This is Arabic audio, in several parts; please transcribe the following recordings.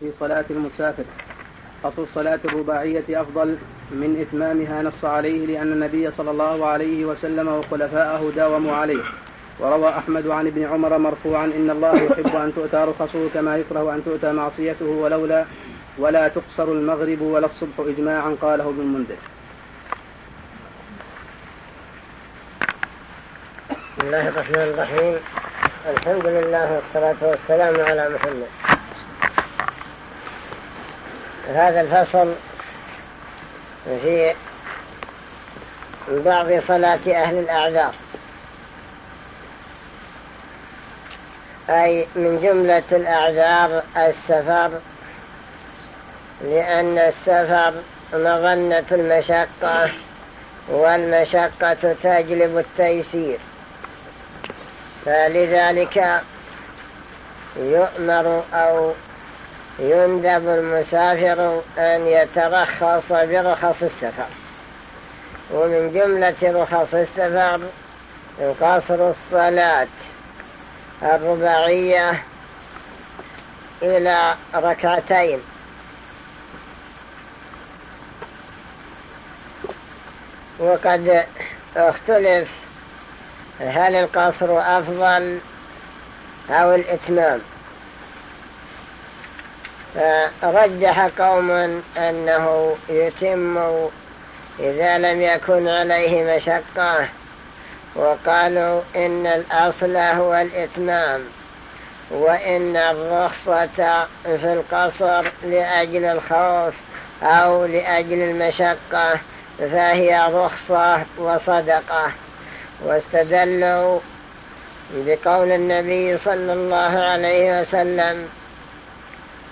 في صلاة المسافر. أصل الصلاة الرباعية أفضل من إتمامها نص عليه لأن النبي صلى الله عليه وسلم وخلفاءه داوموا عليه. وروى أحمد عن ابن عمر مرفوعا إن الله يحب أن تؤتى رخصه كما يكره أن تؤتى معصيته ولولا ولا تقصر المغرب ولا الصبح إجماعا قاله ابن المنذر. بسم الله الرحمن الرحيم. الحمد لله والصلاة والسلام على محمد. هذا الفصل في بعض صلاة أهل الأعذار. أي من جملة الأعذار السفر لأن السفر مظنة المشقة والمشقة تجلب التيسير. فلذلك يؤمر أو يندب المسافر أن يترخص برخص السفر. ومن جملة رخص السفر قصر الصلاة الرباعية إلى ركعتين. وقد اختلف هل القصر أفضل أو الإتمام. فرجح قوم أنه يتم إذا لم يكن عليه مشقة وقالوا إن الأصل هو الإتمام وإن الرخصة في القصر لأجل الخوف أو لأجل المشقة فهي رخصة وصدقة. واستدلوا بقول النبي صلى الله عليه وسلم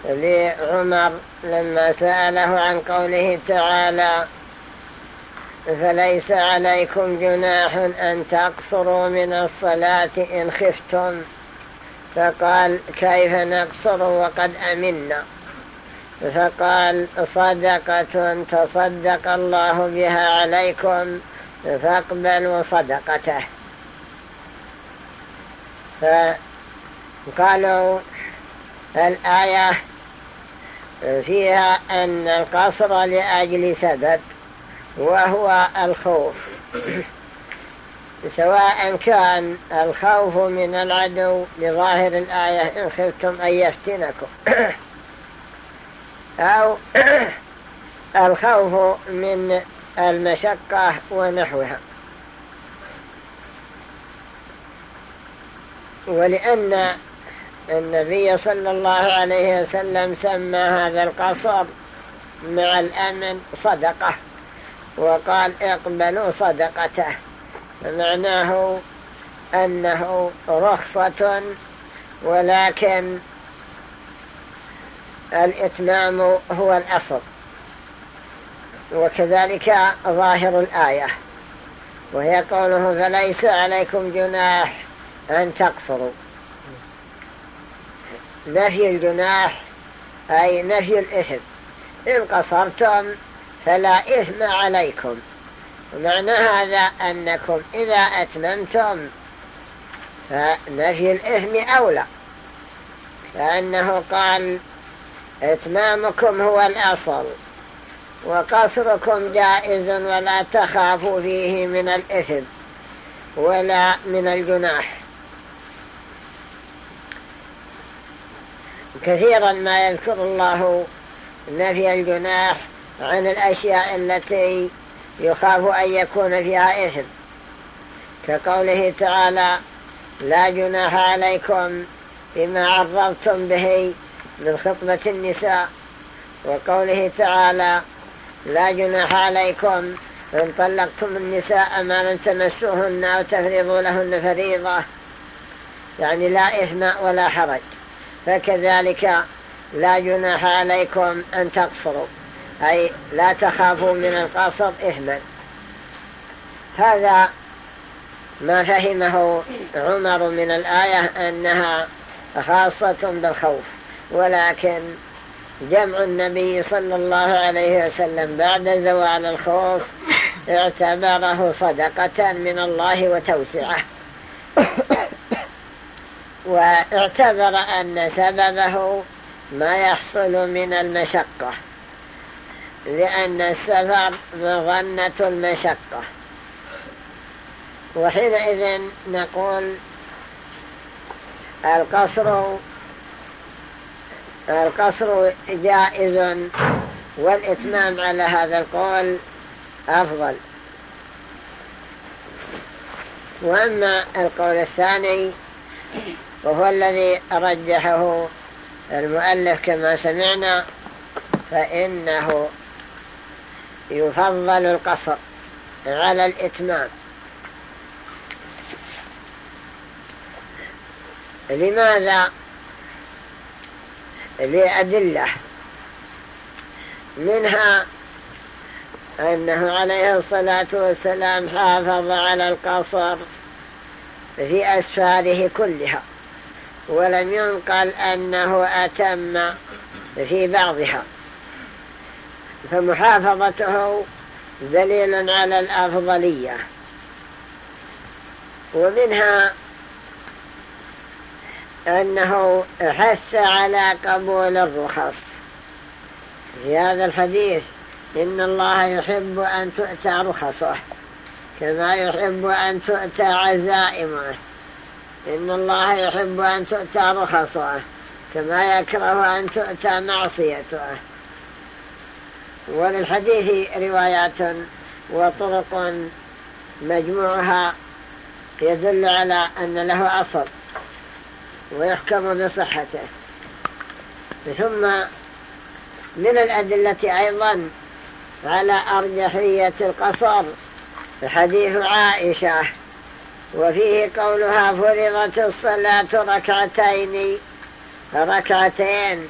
لعمر لما سأله عن قوله تعالى فليس عليكم جناح أن تقصروا من الصلاة إن خفتم؟ فقال كيف نقصر وقد أمنا؟ فقال صدقة تصدق الله بها عليكم فاقبلوا صدقته. فقالوا الآية فيها أن القصر لأجل سبب وهو الخوف. سواء كان الخوف من العدو لظاهر الآية إن خفتم أن يفتنكم. أو الخوف من المشقة ونحوها. ولأن النبي صلى الله عليه وسلم سمى هذا القصر مع الأمن صدقة وقال اقبلوا صدقته. فمعناه أنه رخصة ولكن الإتمام هو الأصل. وكذلك ظاهر الآية وهي قوله فليس عليكم جناح أن تقصروا. نفي الجناح أي نفي الإثم. إن قصرتم فلا إثم عليكم. ومعنى هذا أنكم إذا أتممتم فنفي الإثم أولى. فأنه قال إتمامكم هو الأصل وقصركم جائز ولا تخافوا فيه من الإثم ولا من الجناح. كثيرا ما يذكر الله نفي الجناح عن الأشياء التي يخاف أن يكون فيها إثم. كقوله تعالى لا جناح عليكم بما عرضتم به من خطبة النساء وقوله تعالى لا جناح عليكم إن طلقتم النساء ما لم تمسوهن أو تفرضوا لهن فريضة يعني لا إثم ولا حرج. فكذلك لا جناح عليكم أن تقصروا. أي لا تخافوا من القصر إثما هذا ما فهمه عمر من الآية أنها خاصة بالخوف. ولكن جمع النبي صلى الله عليه وسلم بعد زوال الخوف اعتبره صدقة من الله وتوسعة. واعتبر أن سببه ما يحصل من المشقة لأن السفر مظنة المشقة. وحينئذ نقول القصر القصر جائز والإتمام على هذا القول أفضل. وأما القول الثاني وهو الذي رجحه المؤلف كما سمعنا فإنه يفضل القصر على الإتمام. لماذا؟ لأدلة. منها أنه عليه الصلاة والسلام حافظ على القصر في أسفاره كلها. ولم ينقل أنه أتم في بعضها. فمحافظته دليل على الأفضلية. ومنها أنه حث على قبول الرخص. في هذا الحديث إن الله يحب أن تؤتى رخصه كما يحب أن تؤتى عزائمه. إن الله يحب أن تؤتى رخصه كما يكره أن تؤتى معصيته. وللحديث روايات وطرق مجموعها يدل على أن له أصل ويحكم بصحته. ثم من الأدلة أيضا على أرجحية القصر حديث عائشة وفيه قولها فرضت الصلاة ركعتين. ركعتين.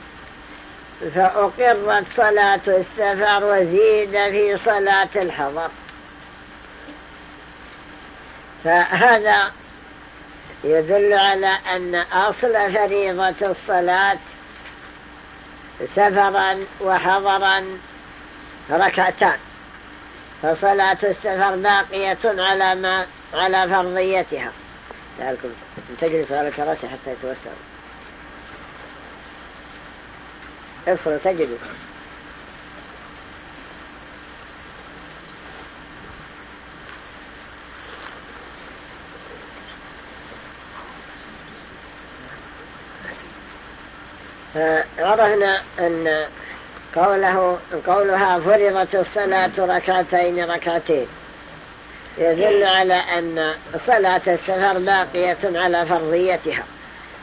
فأقرت صلاة السفر وزيد في صلاة الحضر. فهذا يدل على أن أصل فريضة الصلاة سفرا وحضرا ركعتان. فصلاة السفر باقية على ما على فرضيتها. لعلكم تجلس على الكراسي حتى يتوسع. ادخلوا تجلس عرفنا أن قوله قولها فرضت الصلاة ركعتين ركعتين. يدل على أن صلاة السفر باقية على فرضيتها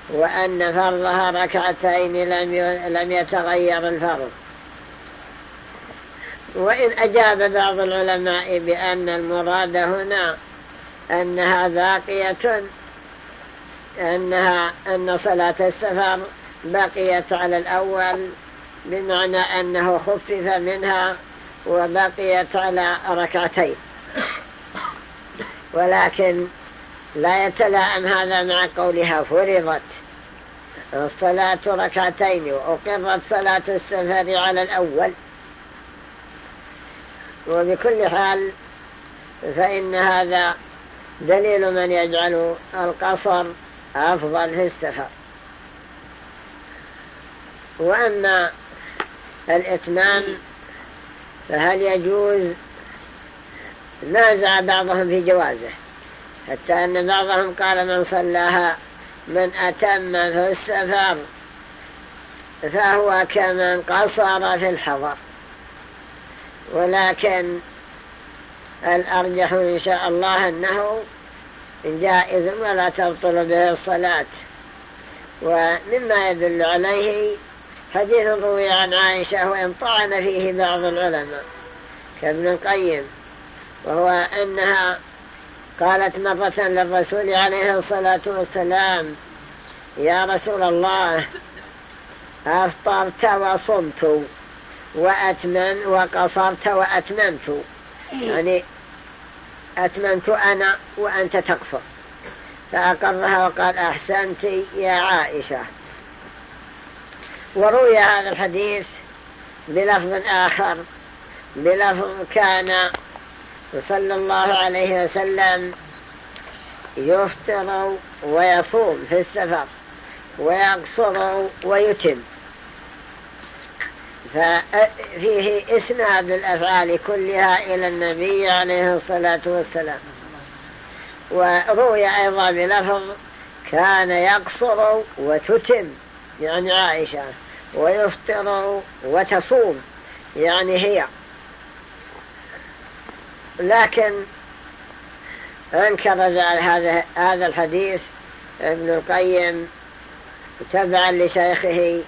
وأن فرضها ركعتين لم لم يتغير الفرض. وإن أجاب بعض العلماء بأن المراد هنا أنها باقية أنها أن صلاة السفر بقيت على الأول بمعنى أنه خفف منها وبقيت على ركعتين. ولكن لا يتلائم هذا مع قولها فرضت. الصلاة ركعتين وأقرت صلاة السفر على الأول. وبكل حال فإن هذا دليل من يجعل القصر أفضل في السفر. وأما الإتمام فهل يجوز نازع بعضهم في جوازه. حتى أن بعضهم قال من صلاها من أتم في السفر فهو كمن قصر في الحضر. ولكن الأرجح إن شاء الله أنه جائز ولا تبطل به الصلاة. ومما يدل عليه حديث روي عن عائشة وإن طعن فيه بعض العلماء كابن القيم. وهو أنها قالت مرة للرسول عليه الصلاة والسلام يا رسول الله أفطرت وصمت وأتمم وقصرت وأتممت يعني أتممت أنا وأنت تقصر. فأقرها وقال أحسنت يا عائشة. وروي هذا الحديث بلفظ آخر بلفظ كان صلى الله عليه وسلم يفطر ويصوم في السفر ويقصر ويتم. ففيه إسناد الأفعال كلها إلى النبي عليه الصلاة والسلام. وروي أيضا بلفظ كان يقصر وتتم يعني عائشة ويفطر وتصوم يعني هي. لكن أنكر هذا هذا الحديث ابن القيم تبعا لشيخه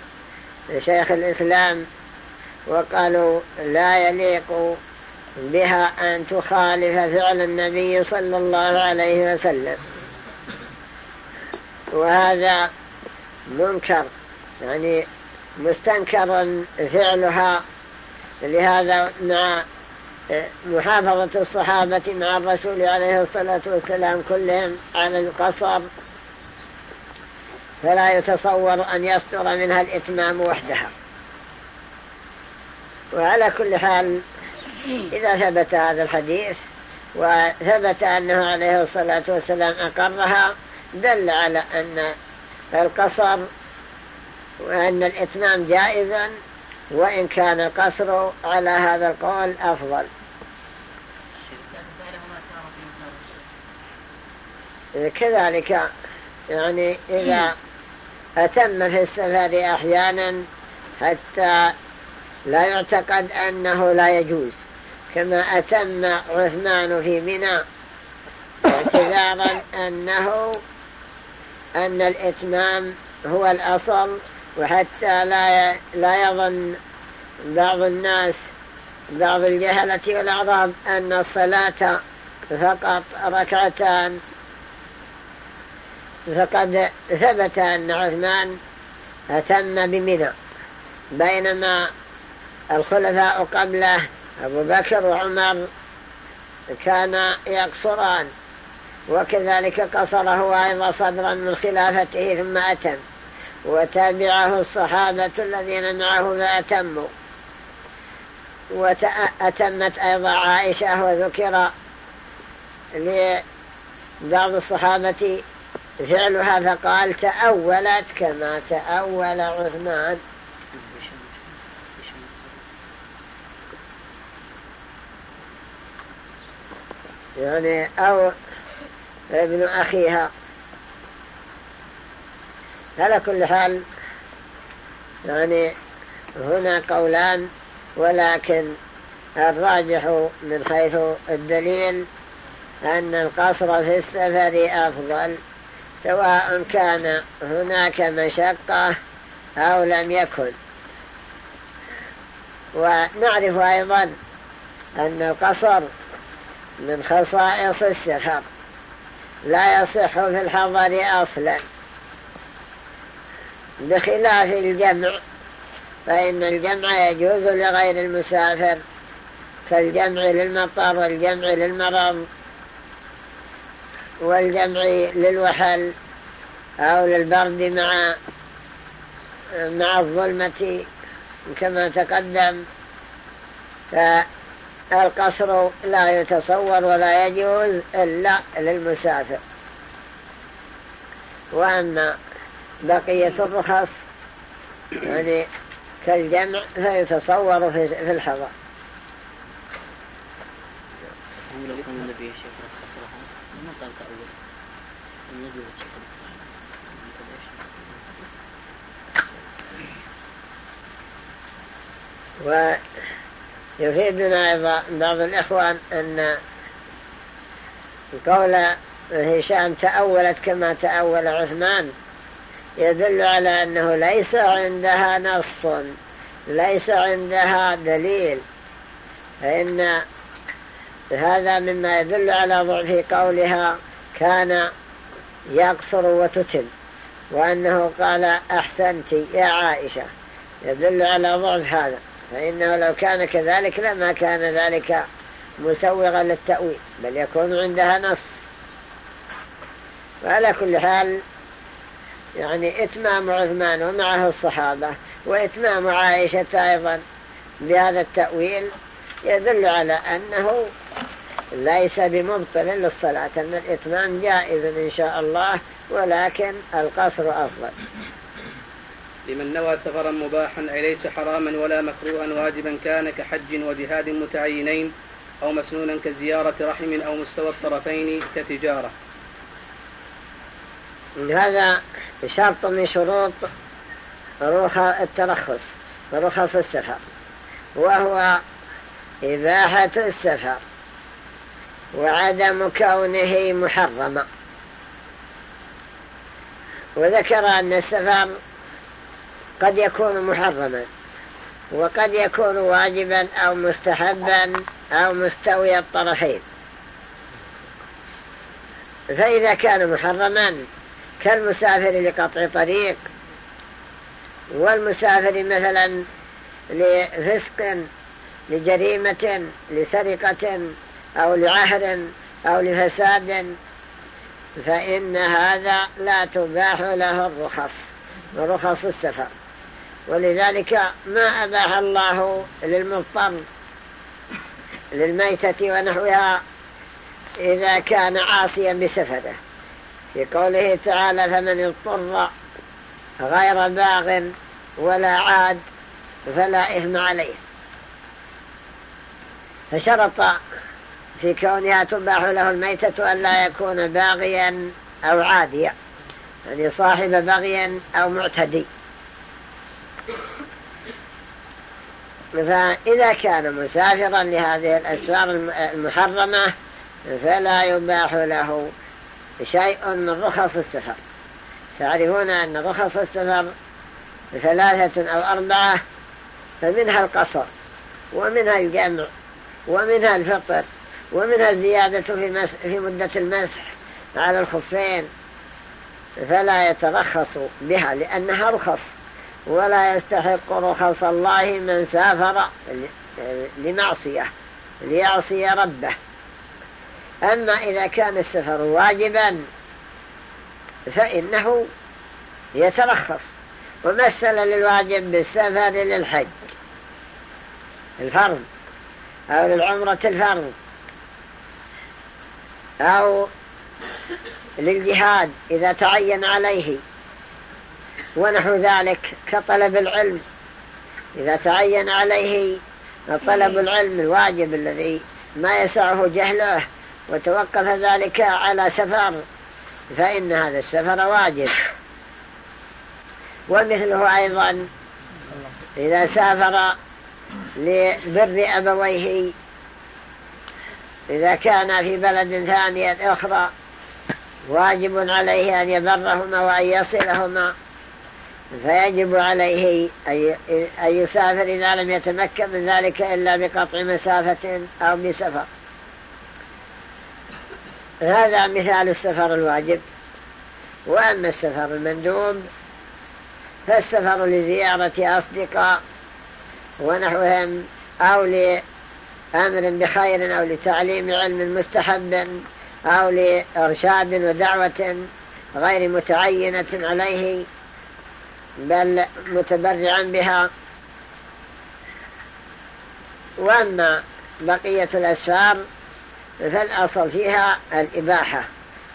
شيخ الإسلام وقالوا لا يليق بها أن تخالف فعل النبي صلى الله عليه وسلم. وهذا منكر يعني مستنكر فعلها لهذا مع محافظة الصحابة مع الرسول عليه الصلاة والسلام كلهم على القصر. فلا يتصور أن يصدر منها الإتمام وحدها. وعلى كل حال إذا ثبت هذا الحديث وثبت أنه عليه الصلاة والسلام أقرها دل على أن القصر وأن الإتمام جائزا وإن كان القصر على هذا القول أفضل. كذلك يعني إذا أتم في السفر أحيانا حتى لا يعتقد أنه لا يجوز كما أتم عثمان في منى اعتذارا أنه أن الإتمام هو الأصل وحتى لا لا يظن بعض الناس بعض الجهلة والأعراب أن الصلاة فقط ركعتان فقد ثبت أن عثمان أتم بمنى بينما الخلفاء قبله أبو بكر وعمر كان يقصران وكذلك قصره أيضا صدرا من خلافته ثم أتم. وتابعه الصحابة الذين معه فأتموا وأتمت أيضا عائشة وذكر لبعض الصحابة فعلها فقال تأولت كما تأول عثمان. يعني أو ابن أخيها. على كل حال يعني هنا قولان ولكن الراجح من حيث الدليل أن القصر في السفر أفضل سواء كان هناك مشقة أو لم يكن. ونعرف أيضا أن القصر من خصائص السفر لا يصح في الحضر أصلا. بخلاف الجمع فإن الجمع يجوز لغير المسافر كالجمع للمطر والجمع للمرض والجمع للوحل أو للبرد مع مع الظلمة كما تقدم. فالقصر لا يتصور ولا يجوز إلا للمسافر. وأما بقية الرخص. يعني كالجمع فيتصور في الحضر. النبي قال كأول النبي ويفيدنا أيضا بعض الإخوان أن قول هشام تأولت كما تأول عثمان. يدل على أنه ليس عندها نص ليس عندها دليل. فإن هذا مما يدل على ضعف قولها كان يقصر وتتم وأنه قال أحسنت يا عائشة. يدل على ضعف هذا فإنه لو كان كذلك لما كان ذلك مسوغا للتأويل بل يكون عندها نص. وعلى كل حال يعني إتمام عثمان ومعه الصحابة وإتمام عائشة أيضا بهذا التأويل يدل على أنه ليس بمبطل للصلاة أن الإتمام جائز إن شاء الله ولكن القصر أفضل. لمن نوى سفرا مباحا ليس حراما ولا مكروها واجبا كان كحج وجهاد متعينين أو مسنونا كزيارة رحم أو مستوى الطرفين كتجارة. هذا شرط من شروط روح الترخص رخص السفر. وهو إباحة السفر وعدم كونه محرما وذكر أن السفر قد يكون محرما وقد يكون واجبا أو مستحبا أو مستوي الطرفين. فإذا كان محرما كالمسافر لقطع طريق والمسافر مثلا لفسق لجريمة لسرقة أو لعهر أو لفساد فإن هذا لا تباح له الرخص رخص السفر. ولذلك ما أباح الله للمضطر للميتة ونحوها إذا كان عاصيا بسفره. في قوله تعالى فمن اضطر غير باغ ولا عاد فلا إثم عليه. فشرط في كونها تباح له الميتة أن لا يكون باغيا أو عاديا يعني صاحب بغي أو معتدي. فإذا كان مسافرا لهذه الأسفار المحرمة فلا يباح له شيء من رخص السفر. تعرفون أن رخص السفر ثلاثة أو أربعة فمنها القصر ومنها الجمع ومنها الفطر ومنها الزيادة في, في مدة المسح على الخفين. فلا يترخص بها لأنها رخص ولا يستحق رخص الله من سافر لمعصية ليعصي ربه. أما إذا كان السفر واجبا فإنه يترخص. ومثل للواجب بالسفر للحج الفرض أو للعمرة الفرض أو للجهاد إذا تعين عليه. ونحو ذلك كطلب العلم. إذا تعين عليه طلب العلم الواجب الذي ما يسعه جهله وتوقف ذلك على سفر فإن هذا السفر واجب. ومثله أيضا إذا سافر لبر أبويه إذا كان في بلد ثانية أخرى واجب عليه أن يبرهما وأن يصلهما. فيجب عليه أن يسافر إذا لم يتمكن من ذلك إلا بقطع مسافة أو بسفر. هذا مثال السفر الواجب. وأما السفر المندوب فالسفر لزيارة أصدقاء ونحوهم أو لأمر بخير أو لتعليم علم مستحب أو لإرشاد ودعوة غير متعينة عليه بل متبرعا بها. وأما بقية الأسفار فالأصل فيها الإباحة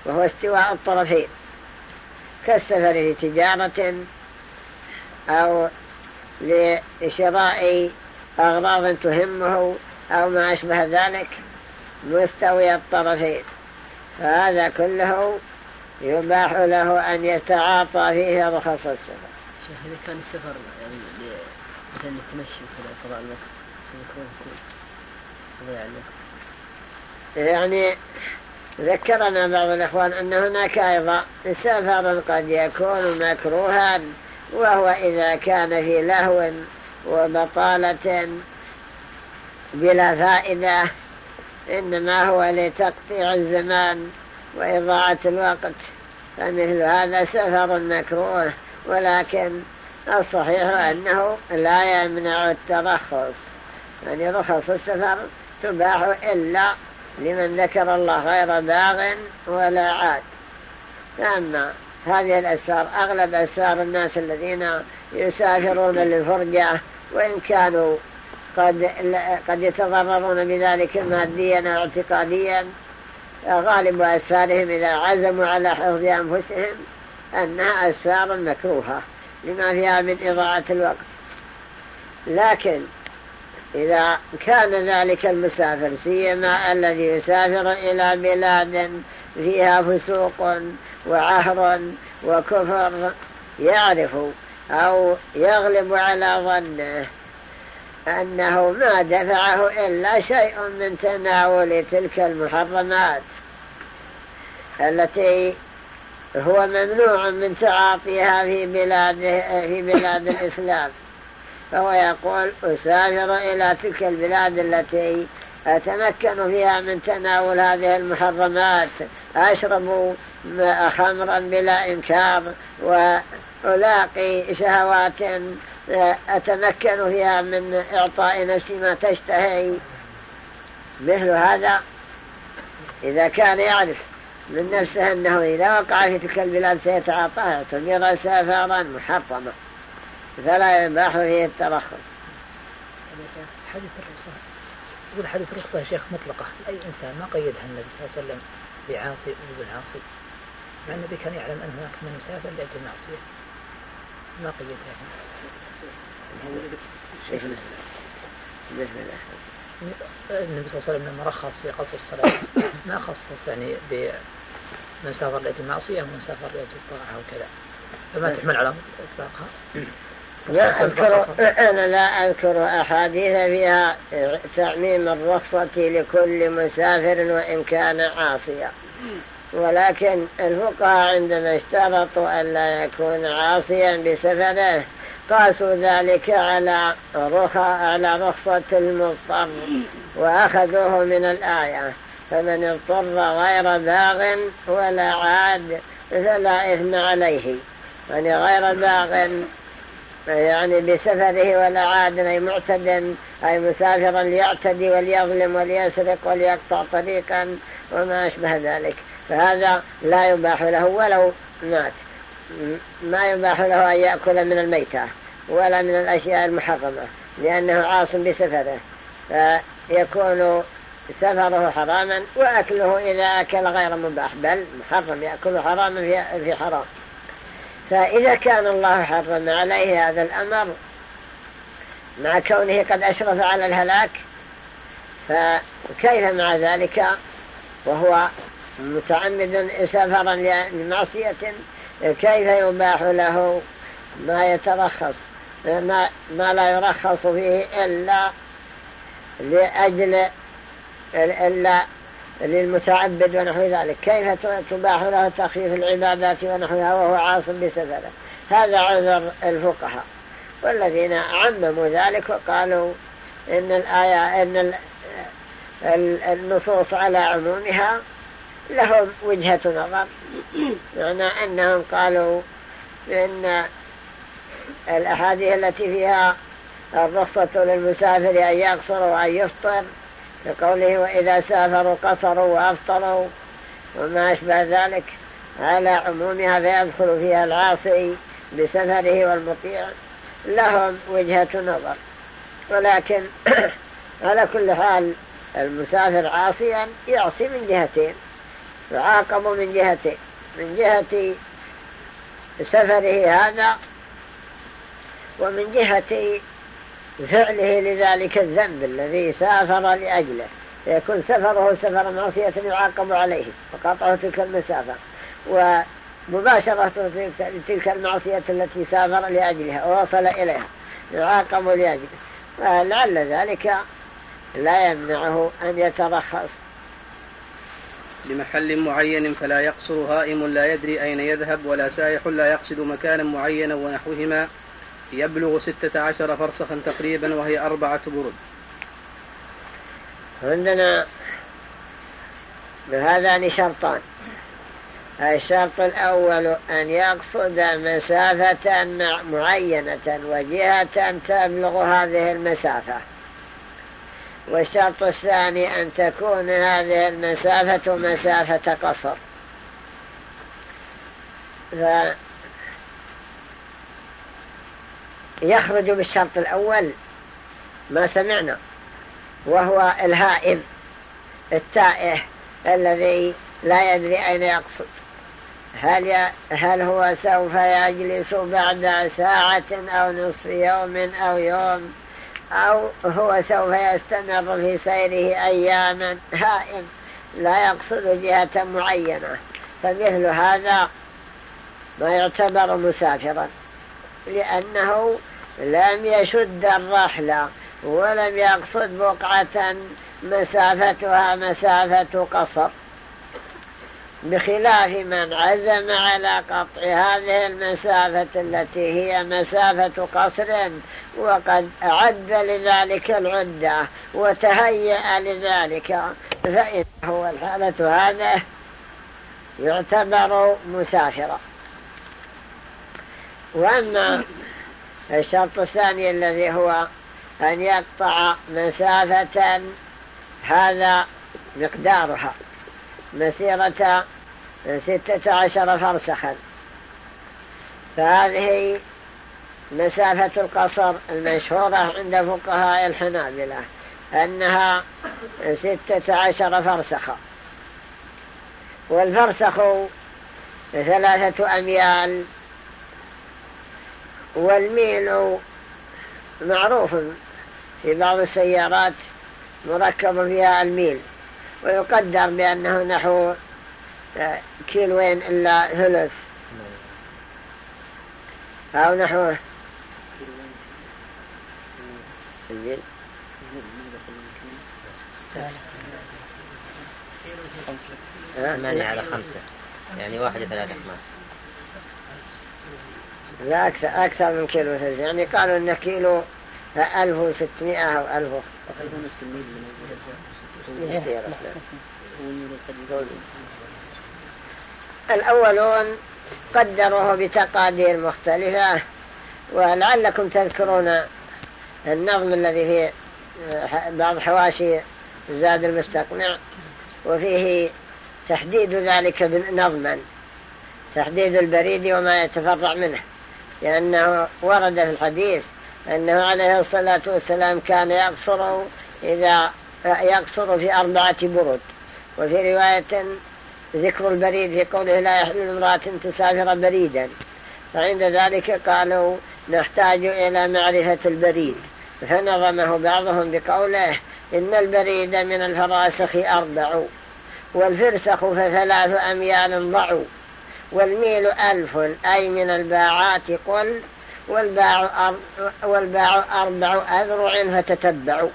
وهو استواء الطرفين. كالسفر لتجارة أو لشراء أغراض تهمه أو ما أشبه ذلك مستوي الطرفين. فهذا كله يباح له أن يتعاطى فيه رخص السفر. شيخ إذا كان السفر يعني مثلا للتمشي وكذا قضاء الوقت يعني ذكرنا بعض الإخوان أن هناك أيضا سفر قد يكون مكروها وهو إذا كان في لهو وبطالة بلا فائدة إنما هو لتقطيع الزمان وإضاعة الوقت فمثل هذا سفر مكروه ولكن الصحيح أنه لا يمنع الترخص يعني رخص السفر تباح إلا لمن ذكر الله غير باغ ولا عاد. أما هذه الأسفار أغلب أسفار الناس الذين يسافرون للفرجة وإن كانوا قد, قد يتضررون بذلك ماديا أو اعتقاديا غالب أسفارهم إذا عزموا على حفظ أنفسهم أنها أسفار مكروهة لما فيها من إضاعة الوقت. لكن إذا كان ذلك المسافر سيما الذي يسافر إلى بلاد فيها فسوق وعهر وكفر يعرف أو يغلب على ظنه أنه ما دفعه إلا شيء من تناول تلك المحرمات التي هو ممنوع من تعاطيها في بلاد, في بلاد الإسلام. فهو يقول أسافر إلى تلك البلاد التي أتمكن فيها من تناول هذه المحرمات. أشرب خمرا بلا إنكار وألاقي شهوات أتمكن فيها من إعطاء نفسي ما تشتهي. مثل هذا إذا كان يعرف من نفسه أنه إذا وقع في تلك البلاد سيتعاطاها اعتبر سفرا محرما. فلا يباح فيه الترخص حديث الرخصة. يقول حديث الرخصة يا شيخ مطلقة. أي إنسان ما قيدها النبي صلى الله عليه وسلم بعاصي وابن عاصي مع النبي كان يعلم أن هناك من مسافر لأجل معصية ما قيدها شيخ الإسلام. النبي صلى الله عليه وسلم لما رخص في قصر الصلاة ما خصص يعني بمن سافر لأجل المعصية ومن سافر لأجل الطاعة وكذا فما تحمل على إطلاقها؟ لا أذكر أنا لا أذكر أحاديث فيها تعميم الرخصة لكل مسافر وإن كان عاصيا. ولكن الفقهاء عندما اشترطوا أن لا يكون عاصيا بسفره قاسوا ذلك على على رخصة المضطر وأخذوه من الآية. فمن اضطر غير باغ ولا عاد فلا إثم عليه. يعني غير باغ يعني بسفره ولا عاد أي معتد أي مسافرا ليعتدي وليظلم وليسرق وليقطع طريقا وما أشبه ذلك. فهذا لا يباح له ولو مات. ما يباح له أن يأكل من الميتة ولا من الأشياء المحرمة لأنه عاص بسفره. فيكون سفره حراما وأكله إذا أكل غير مباح بل محرم يأكل حراما في حرام. فإذا كان الله حرم عليه هذا الأمر مع كونه قد أشرف على الهلاك فكيف مع ذلك؟ وهو متعمد سفرا لمعصية كيف يباح له؟ ما يترخص ما, ما لا يرخص فيه إلا لأجل إلا للمتعبد ونحو ذلك. كيف تباح له تخفيف العبادات ونحوها وهو عاص بسفره؟ هذا عذر الفقهاء. والذين عمموا ذلك وقالوا إن الآية إن النصوص على عمومها لهم وجهة نظر. معنى أنهم قالوا إن الأحاديث التي فيها الرخصة للمسافر أن يقصر وأن يفطر كقوله وإذا سافروا قصروا وأفطروا وما أشبه ذلك على عمومها فيدخل فيها العاصي بسفره والمطيع لهم وجهة نظر. ولكن على كل حال المسافر عاصيا يعصي من جهتين يعاقب من جهتين. من جهة سفره هذا ومن جهة فعله لذلك الذنب الذي سافر لأجله. يكون سفره سفر معصية يعاقب عليه وقطعه تلك المسافة ومباشرة تلك المعصية التي سافر لأجلها ووصل إليها يعاقب لأجله. ولعل ذلك لا يمنعه أن يترخص. لمحل معين فلا يقصر هائم لا يدري أين يذهب ولا سائح لا يقصد مكانا معينا ونحوهما. يبلغ ستة عشر فرسخا تقريبا وهي أربعة برد عندنا بهذان شرطان. الشرط الأول أن يقصد مسافة معينة وجهة تبلغ هذه المسافة. والشرط الثاني أن تكون هذه المسافة مسافة قصر. يخرج بالشرط الأول ما سمعنا وهو الهائم التائه الذي لا يدري أين يقصد. هل, هل هو سوف يجلس بعد ساعة أو نصف يوم أو يوم أو هو سوف يستمر في سيره أياما؟ هائم لا يقصد جهة معينة. فمثل هذا ما يعتبر مسافرا لأنه لم يشد الرحلة ولم يقصد بقعة مسافتها مسافة قصر. بخلاف من عزم على قطع هذه المسافة التي هي مسافة قصر وقد أعد لذلك العدة وتهيأ لذلك فإنه الحالة هذا يعتبر مسافرا. وأما الشرط الثاني الذي هو أن يقطع مسافة هذا مقدارها مسيرة ستة عشر فرسخا. فهذه مسافة القصر المشهورة عند فقهاء الحنابلة أنها ستة عشر فرسخا. والفرسخ ثلاثة أميال والميل معروف في بعض السيارات مركب فيها الميل ويقدر بأنه نحو آه، كيلوين إلا ثلث. أو نحو الميل. ثمانية على خمسة يعني واحد ثلاثة خماس لا أكثر, أكثر من كيلو ثلث يعني قالوا إنه كيلو ألف وستمائة أو ألف نفس الميل الأولون قدروه بتقادير مختلفة ولعلكم تذكرون النظم الذي في بعض حواشي زاد المستقنع وفيه تحديد ذلك نظما تحديد البريد وما يتفرع منه. لأنه ورد في الحديث أنه عليه الصلاة والسلام كان يقصر إذا يقصر في أربعة برد. وفي رواية ذكر البريد في قوله لا يحل امرأة تسافر بريدا. فعند ذلك قالوا نحتاج إلى معرفة البريد. فنظمه بعضهم بقوله إن البريد من الفراسخ أربع والفرسخ فثلاث أميال ضعوا. والميل ألف أي من الباعات قل والباع, والباع أربع أذرع فتتبعوا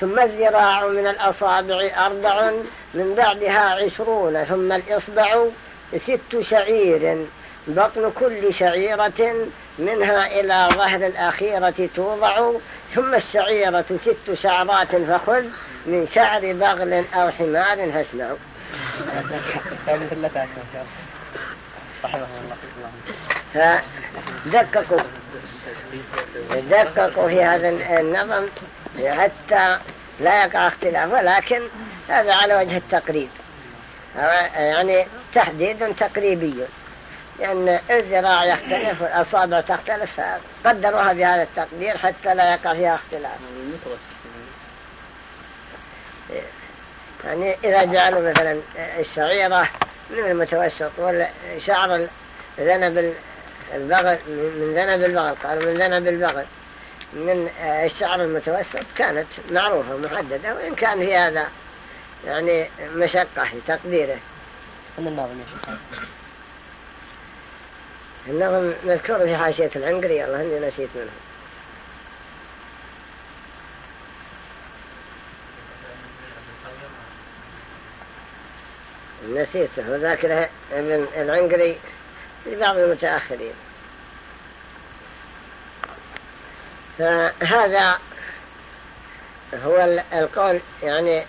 ثم الذراع من الأصابع أربع من بعدها عشرون ثم الإصبع ست شعير. بطن كل شعيرة منها إلى ظهر الأخيرة توضع ثم الشعيرة ست شعرات فخذ من شعر بغل أو حمار فاسمعوا. فدققوا دققوا في هذا النظم حتى لا يقع اختلاف ولكن هذا على وجه التقريب. يعني تحديد تقريبي. لأن الذراع يختلف والأصابع تختلف فقدروها بهذا التقدير حتى لا يقع فيها اختلاف. يعني إذا جعلوا مثلا الشعيرة من المتوسط والشعر ذنب البغل من ذنب البغل قالوا من ذنب البغل. من الشعر المتوسط كانت معروفة محددة وإن كان في هذا يعني مشقة في تقديره. النظم النظم مذكور في حاشية العنقري الله أني نسيت منه. نسيته وذاكره ابن العنقري لبعض المتأخرين. فهذا هو القول يعني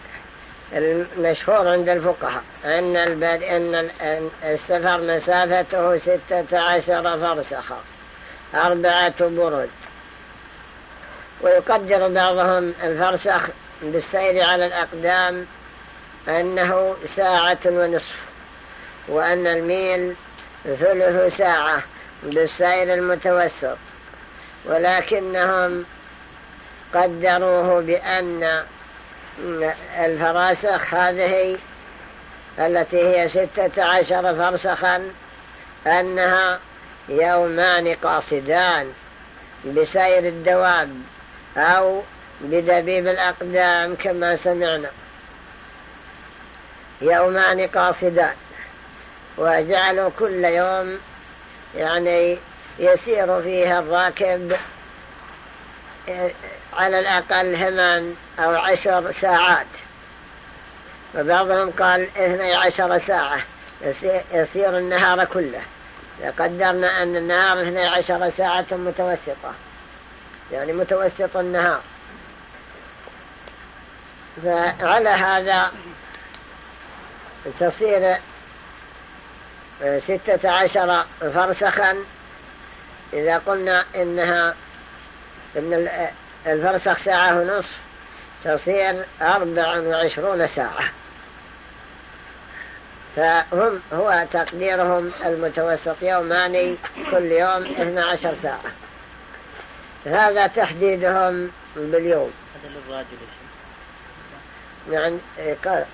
المشهور عند الفقهاء. أن, أن السفر مسافته ستة عشر فرسخة أربعة برد. ويقدر بعضهم الفرسخ بالسير على الأقدام أنه ساعة ونصف وأن الميل ثلث ساعة بالسير المتوسط. ولكنهم قدروه بأن الفراسخ هذه التي هي ستة عشر فرسخا أنها يومان قاصدان بسير الدواب أو بدبيب الأقدام كما سمعنا. يومان قاصدان وجعلوا كل يوم يعني يسير فيها الراكب على الأقل ثمان أو عشر ساعات. وبعضهم قال اثني عشر ساعة يسير النهار كله. قدرنا أن النهار اثني عشر ساعة متوسطة يعني متوسط النهار. فعلى هذا تصير ستة عشر فرسخا. إذا قلنا إنها إن الفرسخ ساعة ونصف تصير أربع وعشرون ساعة. فهم هو تقديرهم المتوسط يوماني كل يوم 12 ساعة. هذا تحديدهم باليوم. هذا للراجل. يعني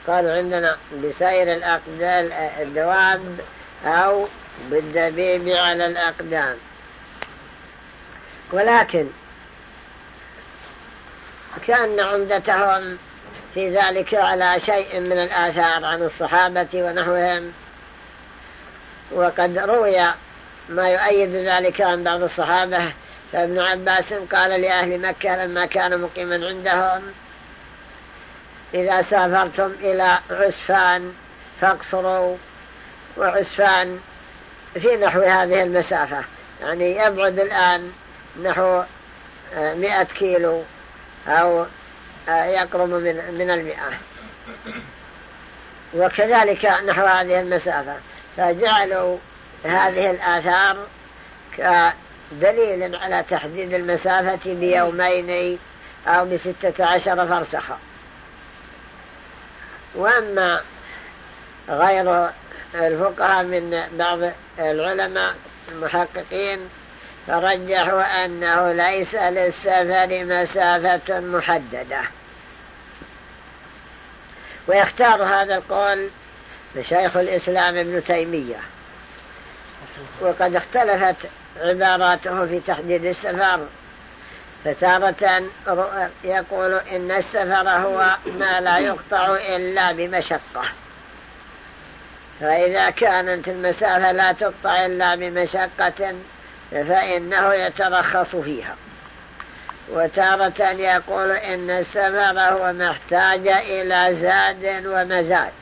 قالوا عندنا بسائر الأقدال الدواب أو بالدبيب على الأقدام. ولكن كأن عمدتهم في ذلك على شيء من الآثار عن الصحابة ونحوهم وقد روي ما يؤيد ذلك عن بعض الصحابة فابن عباس قال لأهل مكة لما كان مقيما عندهم إذا سافرتم إلى عسفان فاقصروا وعسفان في نحو هذه المسافة. يعني يبعد الآن نحو مئة كيلو أو يقرب من من المئة. وكذلك نحو هذه المسافة. فجعلوا هذه الآثار كدليل على تحديد المسافة بيومين أو بستة عشر فرسخة وأما غير الفقهاء من بعض العلماء المحققين فرجحوا أنه ليس للسفر مسافة محددة. ويختار هذا القول شيخ الإسلام ابن تيمية. وقد اختلفت عباراته في تحديد السفر فتارة يقول إن السفر هو ما لا يقطع إلا بمشقة. فإذا كانت المسافة لا تقطع إلا بمشقة فإنه يترخص فيها. وتارة يقول إن السفر هو محتاج إلى زاد ومزاد.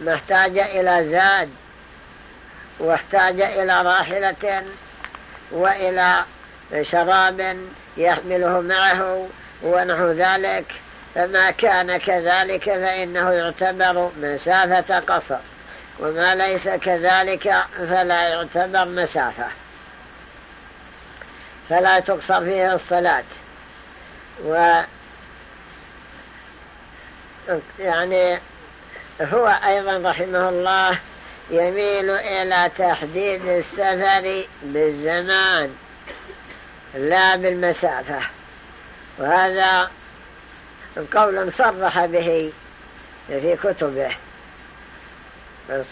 محتاج إلى زاد واحتاج إلى راحلة وإلى شراب يحمله معه ونحو ذلك. فما كان كذلك فإنه يعتبر مسافة قصر. وما ليس كذلك فلا يعتبر مسافة. فلا تقصر فيه الصلاة. و يعني هو أيضا رحمه الله يميل إلى تحديد السفر بالزمان. لا بالمسافة. وهذا قول صرح به في كتبه.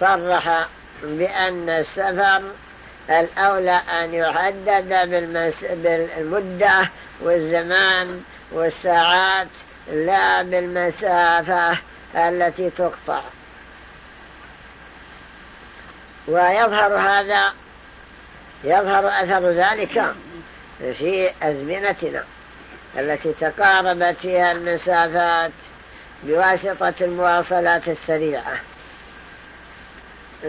صرح بأن السفر الأولى أن يحدد بالمدة والزمان والساعات لا بالمسافة التي تقطع. ويظهر هذا يظهر أثر ذلك. في أزمنتنا التي تقاربت فيها المسافات بواسطة المواصلات السريعة.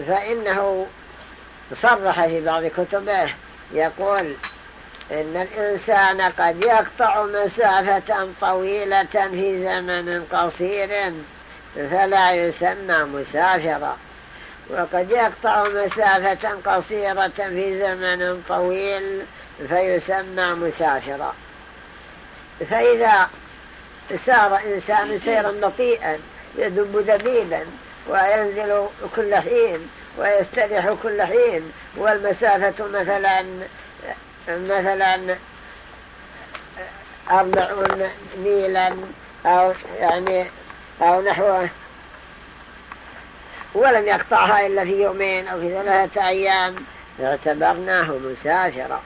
فإنه صرح في بعض كتبه يقول إن الإنسان قد يقطع مسافة طويلة في زمن قصير فلا يسمى مسافرا. وقد يقطع مسافة قصيرة في زمن طويل فيسمى مسافرا. فإذا سار إنسان سيرا بطيئا يدب دبيبا وينزل كل حين ويستريح كل حين والمسافة مثلا مثلا أربعون ميلا أو يعني أو نحو. ولم يقطعها إلا في يومين أو في ثلاثة أيام. اعتبرناه مسافرا.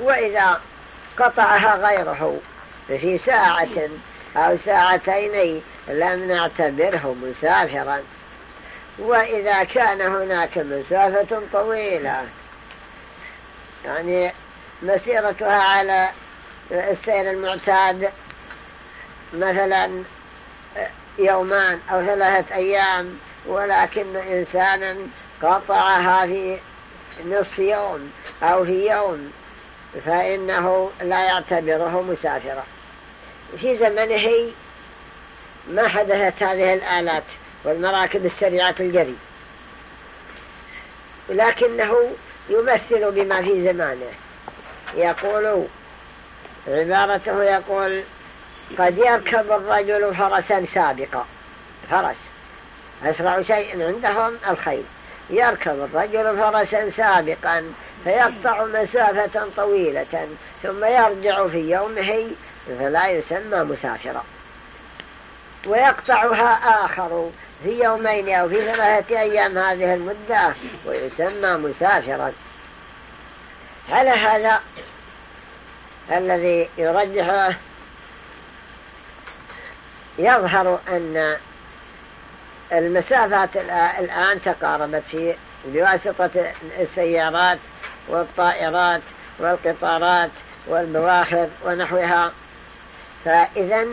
وإذا قطعها غيره في ساعة أو ساعتين لم نعتبره مسافرا. وإذا كان هناك مسافة طويلة يعني مسيرتها على السير المعتاد مثلا يومان أو ثلاثة أيام ولكن إنسانا قطعها في نصف يوم أو في يوم. فإنه لا يعتبره مسافرا في زمنه ما حدثت هذه الآلات والمراكب السريعة الجري. لكنه يمثل بما في زمانه. يقول عبارته يقول قد يركب الرجل فرسا سابقا. فرس. أسرع شيء عندهم الخيل. يركب الرجل فرسا سابقا. فيقطع مسافة طويلة ثم يرجع في يومه فلا يسمى مسافرا. ويقطعها آخر في يومين أو في ثلاثة أيام هذه المدة ويسمى مسافرا. على هذا الذي يرجحه يظهر أن المسافات الآن تقاربت في بواسطة السيارات والطائرات والقطارات والبواخر ونحوها. فإذا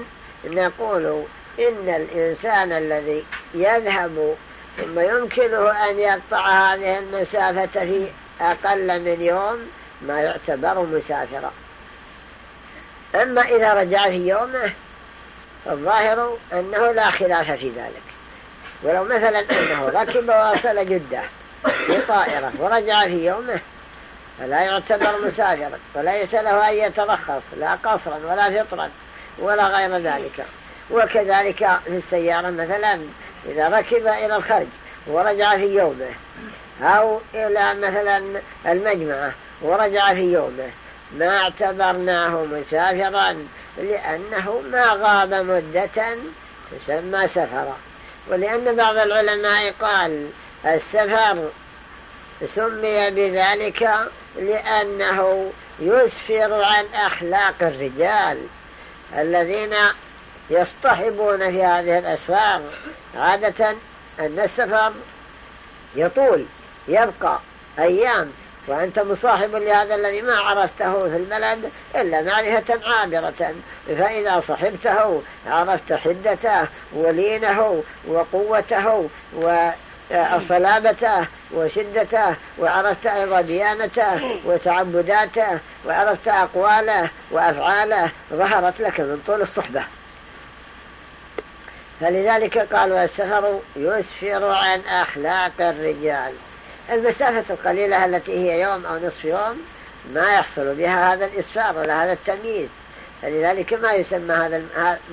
نقول إن الإنسان الذي يذهب ثم يمكنه أن يقطع هذه المسافة في أقل من يوم ما يعتبر مسافرا. أما إذا رجع في يومه فالظاهر أنه لا خلاف في ذلك. ولو مثلا أنه ركب وصل جدة في طائرة ورجع في يومه فلا يعتبر مسافرا وليس له أن يترخص لا قصرا ولا فطرا ولا غير ذلك. وكذلك في السيارة مثلا إذا ركب إلى الخرج ورجع في يومه أو إلى مثلا المجمعة ورجع في يومه ما اعتبرناه مسافرا لأنه ما غاب مدة تسمى سفرا ولأن بعض العلماء قال السفر سمي بذلك لأنه يسفر عن أخلاق الرجال الذين يصطحبون في هذه الأسفار. عادة أن السفر يطول يبقى أيام وأنت مصاحب لهذا الذي ما عرفته في البلد إلا معرفة عابرة. فإذا صحبته عرفت حدته ولينه وقوته وصلابته وشدته وعرفت أيضا ديانته وتعبداته وعرفت أقواله وأفعاله ظهرت لك من طول الصحبة. فلذلك قالوا السفر يسفر عن أخلاق الرجال. المسافة القليلة التي هي يوم أو نصف يوم ما يحصل بها هذا الإسفار ولا هذا التمييز. فلذلك ما يسمى هذا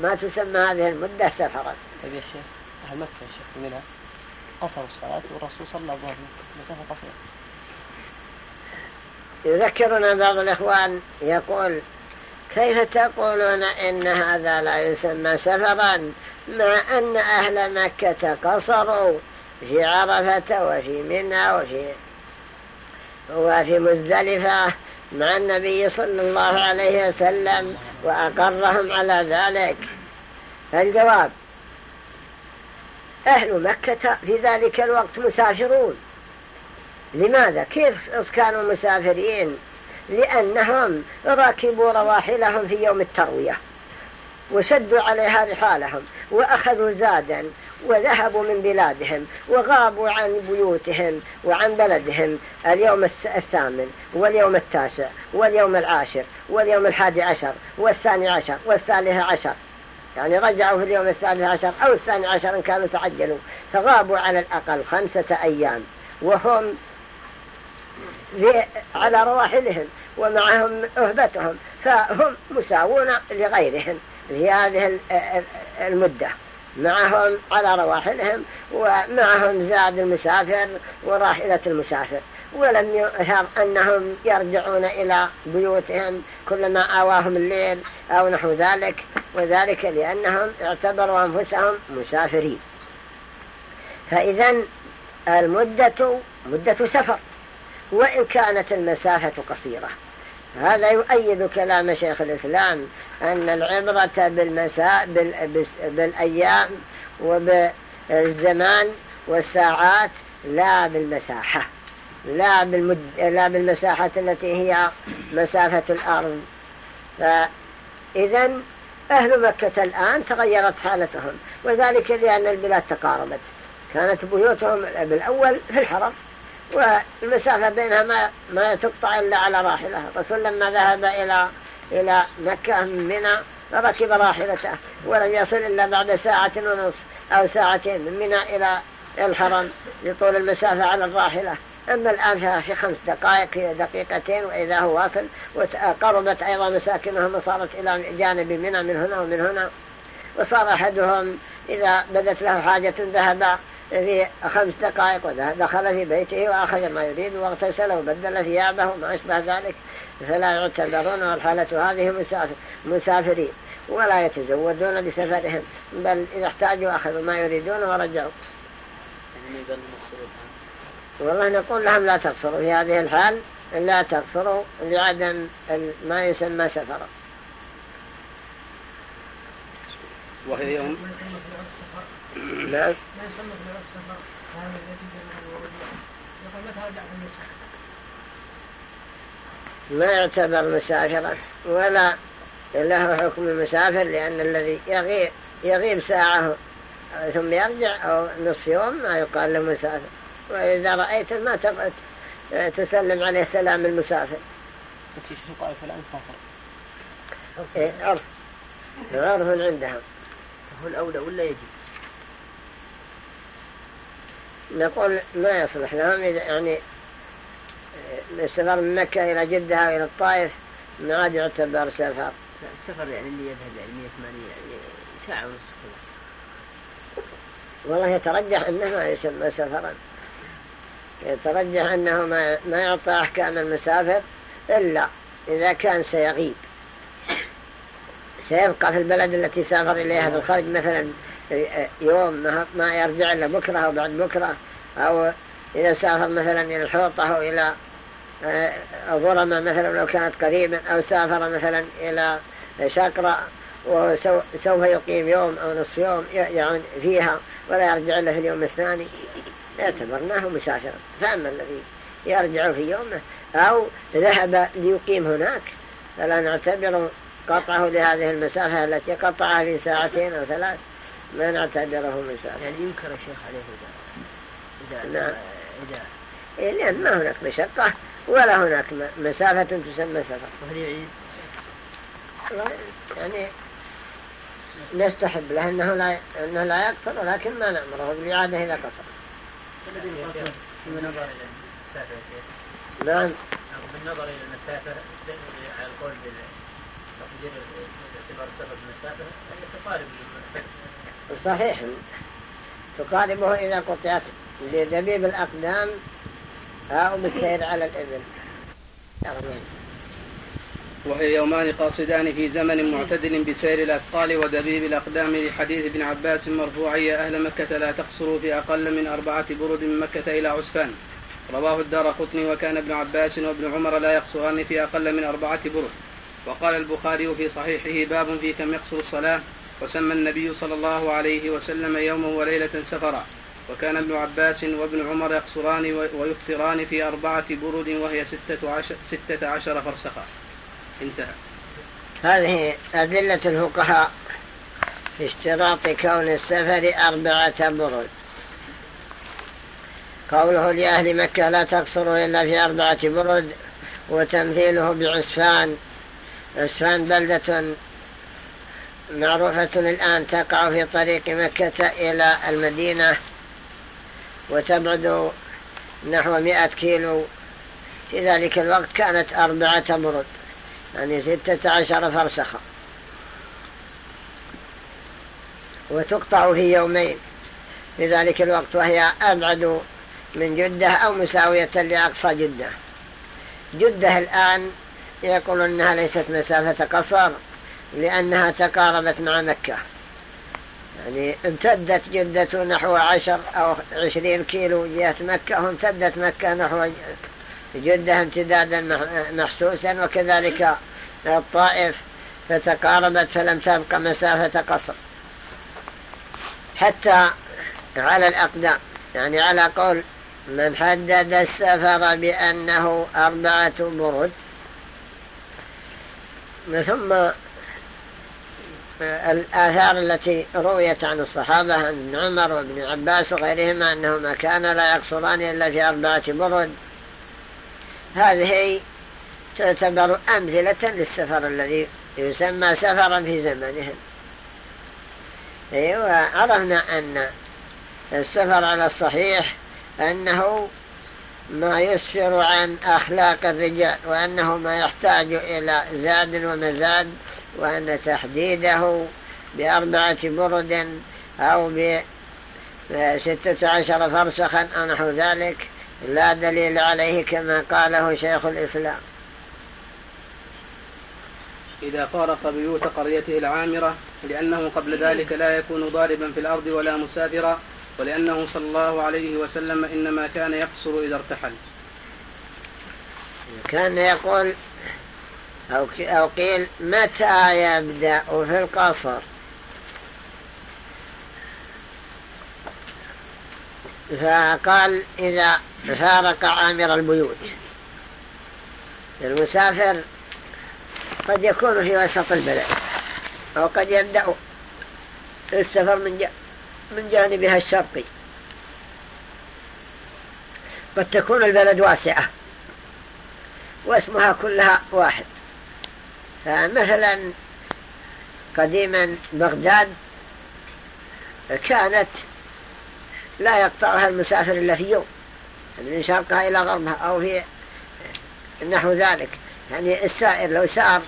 ما تسمى هذه المدة سفرا. طيب يا شيخ أهل مكة يا شيخ منها قصروا الصلاة والرسول صلى وسلم. مسافة قصيرة. يذكرنا بعض الإخوان يقول كيف تقولون إن هذا لا يسمى سفرا؟ مع أن أهل مكة قصروا في عرفة وفي منى وفي وفي مزدلفة مع النبي صلى الله عليه وسلم وأقرهم على ذلك. الجواب أهل مكة في ذلك الوقت مسافرون لماذا؟ كيف كانوا مسافرين؟ لأنهم ركبوا رواحلهم في يوم التروية وشدوا عليها رحالهم وأخذوا زادا وذهبوا من بلادهم وغابوا عن بيوتهم وعن بلدهم اليوم الثامن واليوم التاسع واليوم العاشر واليوم الحادي عشر والثاني عشر والثالث عشر يعني رجعوا في اليوم الثالث عشر أو الثاني عشر إن كانوا تعجلوا فغابوا على الأقل خمسة أيام وهم على رواحلهم ومعهم أهبتهم فهم مساوون لغيرهم في هذه المدة. معهم على رواحلهم ومعهم زاد المسافر وراحلة المسافر. ولم يظهر أنهم يرجعون إلى بيوتهم كلما آواهم الليل أو نحو ذلك وذلك لأنهم اعتبروا أنفسهم مسافرين. فإذا المدة مدة سفر وإن كانت المسافة قصيرة. هذا يؤيد كلام شيخ الإسلام أن العبرة بالمساء بالأيام وبالزمان والساعات لا بالمساحة. لا, بالمد... لا بالمساحة التي هي مسافة الأرض. فإذا أهل مكة الآن تغيرت حالتهم وذلك لأن البلاد تقاربت. كانت بيوتهم بالأول في الحرم والمسافة بينها ما, ما تقطع إلا على راحلة. الرسول لما ذهب إلى إلى مكة من منى ركب راحلته ولم يصل إلا بعد ساعة ونصف أو ساعتين من منى إلى الحرم لطول المسافة على الراحلة. أما الآن في خمس دقائق دقيقتين وإذا هو واصل وقربت أيضا مساكنهم وصارت إلى جانب منى من هنا ومن هنا. وصار أحدهم إذا بدت له حاجة ذهب في خمس دقائق ودخل في بيته وأخذ ما يريد واغتسل وبدل ثيابه وما أشبه ذلك. فلا يعتبرون والحالة هذه مسافر مسافرين ولا يتزودون بسفرهم بل إذا احتاجوا أخذوا ما يريدون ورجعوا. والله نقول لهم لا تقصروا في هذه الحال لا تقصروا لعدم ما يسمى سفرا وهي يوم نعم ما يعتبر مسافرا ولا له حكم المسافر لأن الذي يغيب, يغيب ساعة ثم يرجع أو نصف يوم ما يقال له مسافر. وإذا رأيت ما تسلم عليه سلام المسافر. بس يشوف طائفة الآن؟ سافر. إيه عرف. عرف عندهم هو الأولى ولا يجب نقول ما يصلح لهم يعني السفر من مكة إلى جدة إلى الطائف ما عاد يعتبر سفر. السفر يعني اللي يذهب يعني 180 يعني ساعة ونصف والله يترجح أنه ما يسمى سفرا. يترجح أنه ما, يعطى أحكام المسافر إلا إذا كان سيغيب. سيبقى في البلد التي سافر إليها بالخارج مثلا يوم ما يرجع إلا بكرة أو بعد بكرة أو إذا سافر مثلا إلى الحوطة أو إلى ظلمة آه، مثلا لو كانت قريبا أو سافر مثلا إلى شاكرة وسوف يقيم يوم أو نصف يوم يعني فيها ولا يرجع إلا في اليوم الثاني. اعتبرناه مسافرا. فأما الذي يرجع في يومه أو ذهب ليقيم هناك فلا نعتبر قطعه لهذه المسافة التي قطعها في ساعتين أو ثلاث ما نعتبره مسافة. يعني ينكر الشيخ عليه إذا نعم. إذا إيه لأن ما هناك مشقة ولا هناك مسافة تسمى سفر. وهل يعيد؟ يعني نستحب له أنه لا, أنه لا يقصر ولكن ما نأمره بالإعادة إذا قصر بالنظر إلى المسافة نعم. بالنظر إلى المسافة على القول تقدير اعتبار السفر بالمسافة هي تقارب صحيح. تقاربه إذا قطعت لدبيب الأقدام أو بالسير على الإبل. وهي يومان قاصدان في زمن معتدل بسير الأثقال ودبيب الأقدام لحديث ابن عباس مرفوعا يا أهل مكة لا تقصروا في أقل من أربعة برد من مكة إلى عسفان. رواه الدار قطني وكان ابن عباس وابن عمر لا يقصران في أقل من أربعة برد. وقال البخاري في صحيحه باب في كم يقصر الصلاة. وسمى النبي صلى الله عليه وسلم يوما وليلة سفرا. وكان ابن عباس وابن عمر يقصران ويفطران في أربعة برد وهي ستة عشر, ستة عشر فرسخا. انتهى. هذه أدلة الفقهاء في اشتراط كون السفر أربعة برد قوله لأهل مكة لا تقصروا إلا في أربعة برد وتمثيله بعسفان عسفان بلدة معروفة الآن تقع في طريق مكة إلى المدينة وتبعد نحو مئة كيلو. في ذلك الوقت كانت أربعة برد يعني ستة عشر فرسخة. وتقطع في يومين. في ذلك الوقت وهي أبعد من جدة أو مساوية لأقصى جدة. جدة الآن يقول أنها ليست مسافة قصر لأنها تقاربت مع مكة. يعني امتدت جدة نحو عشر أو عشرين كيلو جهة مكة وامتدت مكة نحو جدة امتدادا محسوسا وكذلك الطائف فتقاربت فلم تبقى مسافة قصر. حتى على الأقدام يعني على قول من حدد السفر بأنه أربعة برد. ثم الآثار التي رويت عن الصحابة عن عمر وابن عباس وغيرهما أنهما كان لا يقصران إلا في أربعة برد. هذه تعتبر أمثلة للسفر الذي يسمى سفرا في زمانهم أيوة عرفنا أن السفر على الصحيح أنه ما يسفر عن أخلاق الرجال وأنه ما يحتاج إلى زاد ومزاد وأن تحديده بأربعة برد أو بستة عشر فرسخا أو نحو ذلك. لا دليل عليه كما قاله شيخ الإسلام. إذا فارق بيوت قريته العامرة لأنه قبل ذلك لا يكون ضاربا في الأرض ولا مسافرا ولأنه صلى الله عليه وسلم إنما كان يقصر إذا ارتحل. كان يقول أو قيل متى يبدأ في القصر؟ فقال إذا فارق عامر البيوت. المسافر قد يكون في وسط البلد أو قد يبدأ السفر من من جانبها الشرقي. قد تكون البلد واسعة واسمها كلها واحد. فمثلا قديما بغداد كانت لا يقطعها المسافر إلا في يوم. من شرقها إلى غربها أو في نحو ذلك. يعني السائر لو سار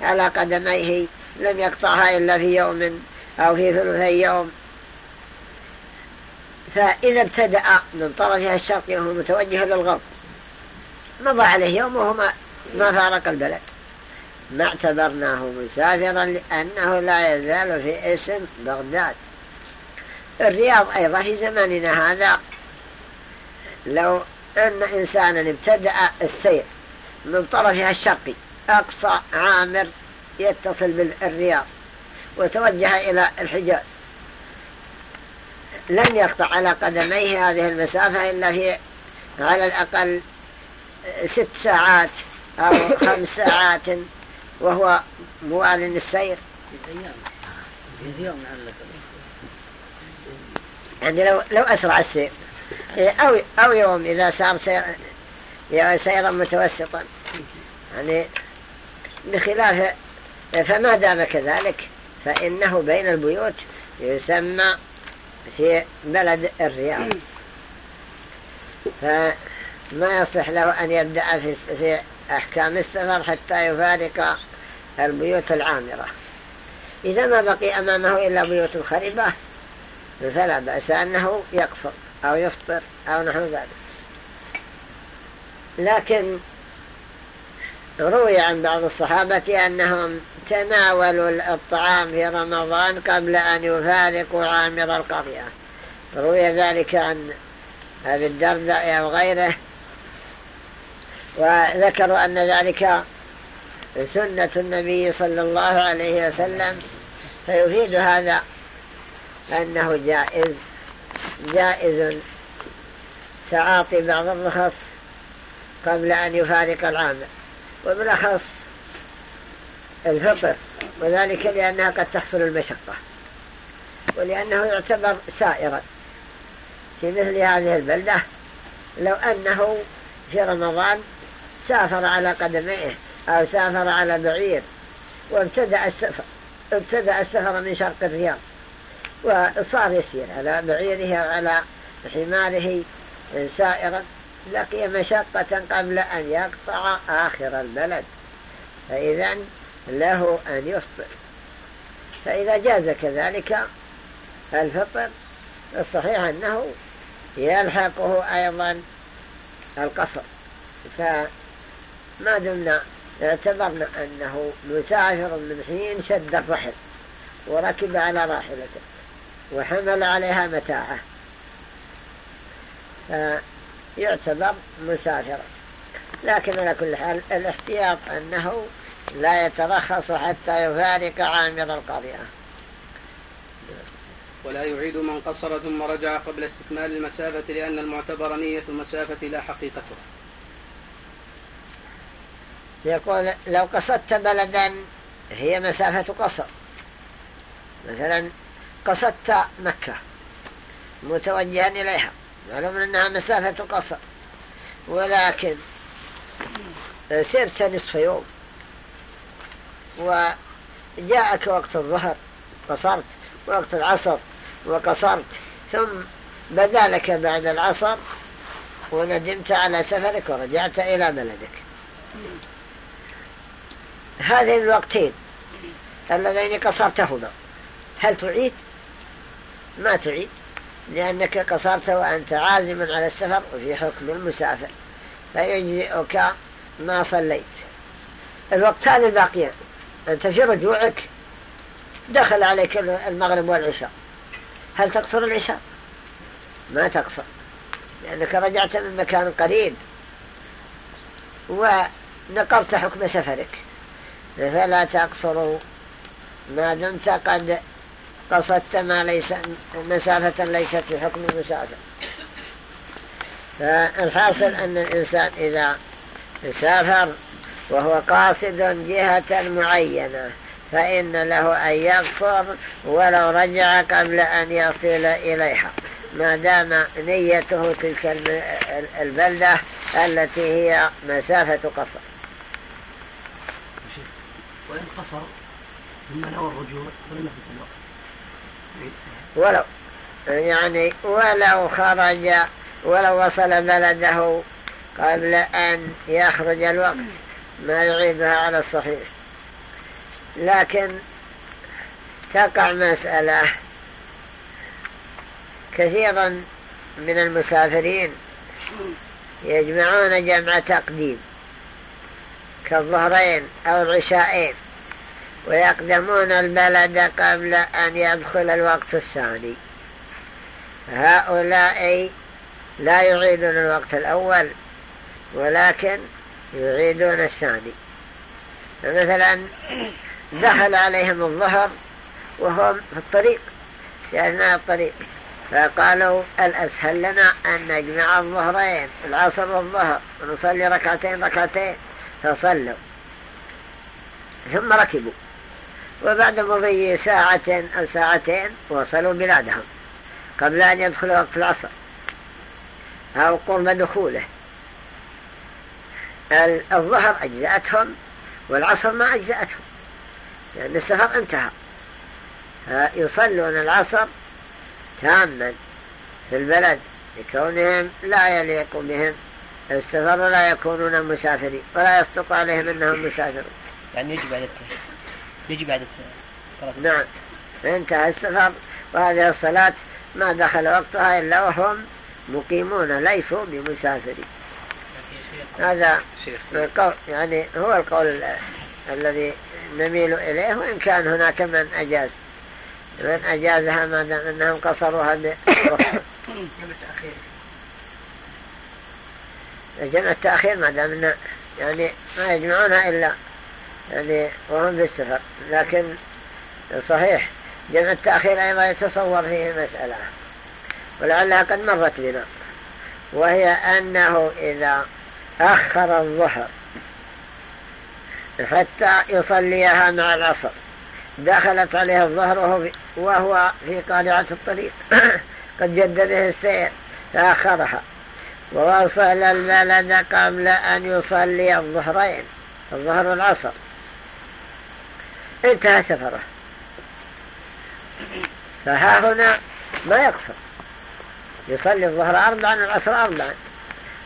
على قدميه لم يقطعها إلا في يوم أو في ثلثي يوم. فإذا ابتدأ من طرفها الشرقي وهو متوجه للغرب مضى عليه يوم وهو ما فارق البلد. ما اعتبرناه مسافرا لأنه لا يزال في اسم بغداد. الرياض أيضا في زماننا هذا. لو أن إنسانا ابتدأ السير من طرفها الشرقي أقصى عامر يتصل بالرياض وتوجه إلى الحجاز. لن يقطع على قدميه هذه المسافة إلا في على الأقل ست ساعات أو خمس ساعات وهو موال السير. يعني لو لو أسرع السير. أو أو يوم إذا صار سير سيرا متوسطا. يعني بخلاف فما دام كذلك فإنه بين البيوت يسمى في بلد الرياض. فما يصح له أن يبدأ في, في أحكام السفر حتى يفارق البيوت العامرة. إذا ما بقي أمامه إلا بيوت خربة فلا بأس أنه يقفر أو يفطر أو نحو ذلك. لكن روي عن بعض الصحابة أنهم تناولوا الطعام في رمضان قبل أن يفارقوا عامر القرية. روي ذلك عن أبي الدرداء أو غيره. وذكروا أن ذلك سنة النبي صلى الله عليه وسلم فيفيد هذا أنه جائز جائز تعاطي بعض الرخص قبل أن يفارق العامل وبالأخص الفطر وذلك لأنها قد تحصل المشقة ولأنه يعتبر سائرا. في مثل هذه البلدة لو أنه في رمضان سافر على قدميه أو سافر على بعير وابتدأ السفر ابتدأ السفر من شرق الرياض وصار يسير. على بعيره على حماره سائرا لقي مشقة قبل أن يقطع آخر البلد. فإذا له أن يفطر. فإذا جاز كذلك الفطر الصحيح أنه يلحقه أيضا القصر. فما دمنا اعتبرنا أنه مسافر من حين شد الرحل وركب على راحلته. وحمل عليها متاعه. فيعتبر مسافرا لكن على كل حال الاحتياط أنه لا يترخص حتى يفارق عامر القضية. ولا يعيد من قصر ثم رجع قبل استكمال المسافة لأن المعتبر نية المسافة لا حقيقتها يقول لو قصدت بلدا هي مسافة قصر. مثلا قصدت مكة. متوجها إليها. معلوم أنها مسافة قصر. ولكن سرت نصف يوم. وجاءك وقت الظهر. قصرت. وقت العصر. وقصرت. ثم بدا لك بعد العصر وندمت على سفرك ورجعت إلى بلدك. هذين الوقتين اللذين قصرتهما هل تعيد؟ ما تعيد لأنك قصرت وأنت عازم على السفر وفي حكم المسافر. فيجزئك ما صليت. الوقتان الباقيان أنت في رجوعك دخل عليك المغرب والعشاء. هل تقصر العشاء؟ ما تقصر لأنك رجعت من مكان قريب ونقرت حكم سفرك. فلا تقصر ما دمت قد قصدت ما ليس مسافة ليست في حكم فالحاصل أن الإنسان إذا سافر وهو قاصد جهة معينة فإن له أن يقصر ولو رجع قبل أن يصل إليها. ما دام نيته تلك البلدة التي هي مسافة قصر. وإن قصر ثم نوى الرجوع فلم الوقت. ولو يعني ولو خرج ولو وصل بلده قبل أن يخرج الوقت ما يعيدها على الصحيح. لكن تقع مسألة كثيرا من المسافرين يجمعون جمع تقديم كالظهرين أو العشاءين. ويقدمون البلد قبل أن يدخل الوقت الثاني. هؤلاء لا يعيدون الوقت الأول ولكن يعيدون الثاني. فمثلا دخل عليهم الظهر وهم في الطريق في أثناء الطريق. فقالوا الأسهل لنا أن نجمع الظهرين العصر والظهر ونصلي ركعتين ركعتين فصلوا. ثم ركبوا. وبعد مضي ساعة أو ساعتين وصلوا بلادهم قبل أن يدخلوا وقت العصر أو قرب دخوله. الظهر أجزأتهم والعصر ما أجزأتهم لأن السفر انتهى. يصلون العصر تاما في البلد لكونهم لا يليق بهم. السفر ولا يكونون مسافرين ولا يصدق عليهم أنهم مسافرون. يعني يجب بعد يجب بعد الصلاة. نعم. انتهى السفر وهذه الصلاة ما دخل وقتها إلا وهم مقيمون ليسوا بمسافرين هذا يعني هو القول الذي نميل إليه وإن كان هناك من أجاز. من أجازها ما دام أنهم قصروها برخصة جمع التأخير ما دام يعني ما يجمعونها إلا يعني وهم بالسفر لكن صحيح جمع التأخير أيضا يتصور فيه مسألة ولعلها قد مرت بنا وهي أنه إذا أخر الظهر حتى يصليها مع العصر دخلت عليه الظهر وهو, في قارعة الطريق. قد جد به السير فأخرها. ووصل البلد قبل أن يصلي الظهرين الظهر والعصر. انتهى سفره فها هنا ما يقصر يصلي الظهر أربعا والعصر أربعا.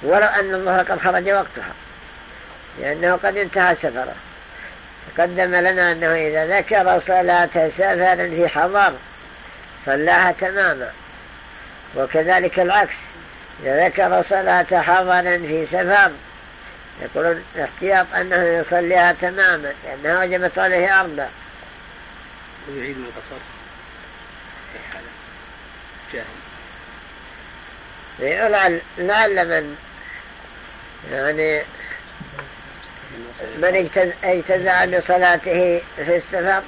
ولو أن الظهر قد خرج وقتها. لأنه قد انتهى سفره تقدم لنا أنه إذا ذكر صلاة سفر في حضر صلاها تماما. وكذلك العكس. إذا ذكر صلاة حضر في سفر يقولون احتياط أنه يصليها تماما لأنها وجبت عليه أربع. ويعيد من قصر جاهل. لعل لعل من يعني من اجتزع بصلاته في السفر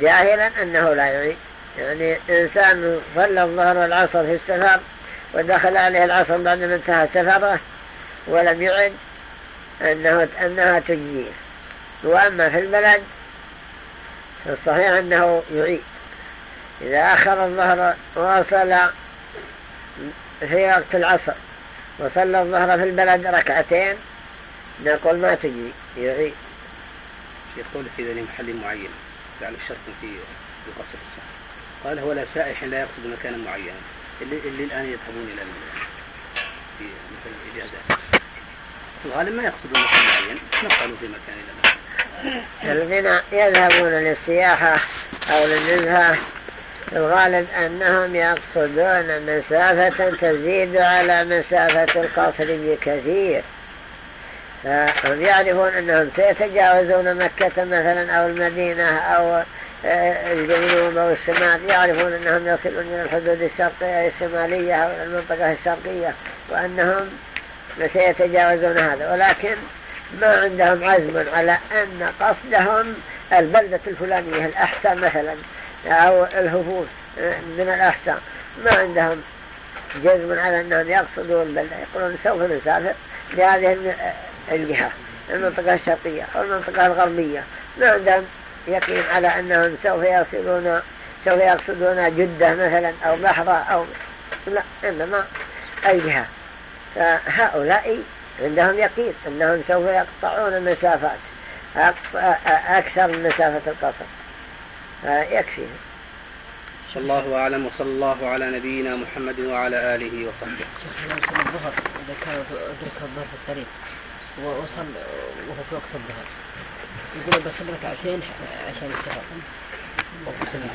جاهلا أنه لا يعيد. يعني إنسان صلى الظهر والعصر في السفر ودخل عليه العصر بعد ما انتهى سفره ولم يعد أنه أنها تجزيه وأما في البلد فالصحيح أنه يعيد. إذا أخر الظهر وصل في وقت العصر وصلى الظهر في البلد ركعتين نقول ما تجي يعيد. يقول في ذلك محل معين جعل الشرط في قصر السفر قال هو لا سائح لا يقصد مكانا معينا. اللي, اللي الآن يذهبون إلى في مثل الإجازات. الغالب ما يقصدون مكان معين نقلوا في مكان إلى الذين يذهبون للسياحة أو للنزهة الغالب أنهم يقصدون مسافة تزيد على مسافة القصر بكثير. فهم يعرفون أنهم سيتجاوزون مكة مثلا أو المدينة أو آه، الجنوب أو الشمال. يعرفون أنهم يصلون إلى الحدود الشرقية الشمالية أو المنطقة الشرقية. وأنهم سيتجاوزون هذا. ولكن ما عندهم عزم على أن قصدهم البلدة الفلانية الأحسن مثلا أو الهفوف من الأحسن. ما عندهم جزم على أنهم يقصدوا البلدة. يقولون سوف نسافر لهذه الجهة المنطقة الشرقية أو المنطقة الغربية. ما عندهم يقين على أنهم سوف يصلون سوف يقصدون جدة مثلا أو بحرة أو لا إنما أي جهة. فهؤلاء عندهم يقين أنهم سوف يقطعون مسافات أكثر من مسافة القصر. فيكفي. صلى الله أعلم وصلى الله على نبينا محمد وعلى آله وصحبه. شيخ الظهر إذا كان أدرك الظهر في الطريق. وصل وهو في وقت الظهر. يقول بصلي ركعتين عشان السفر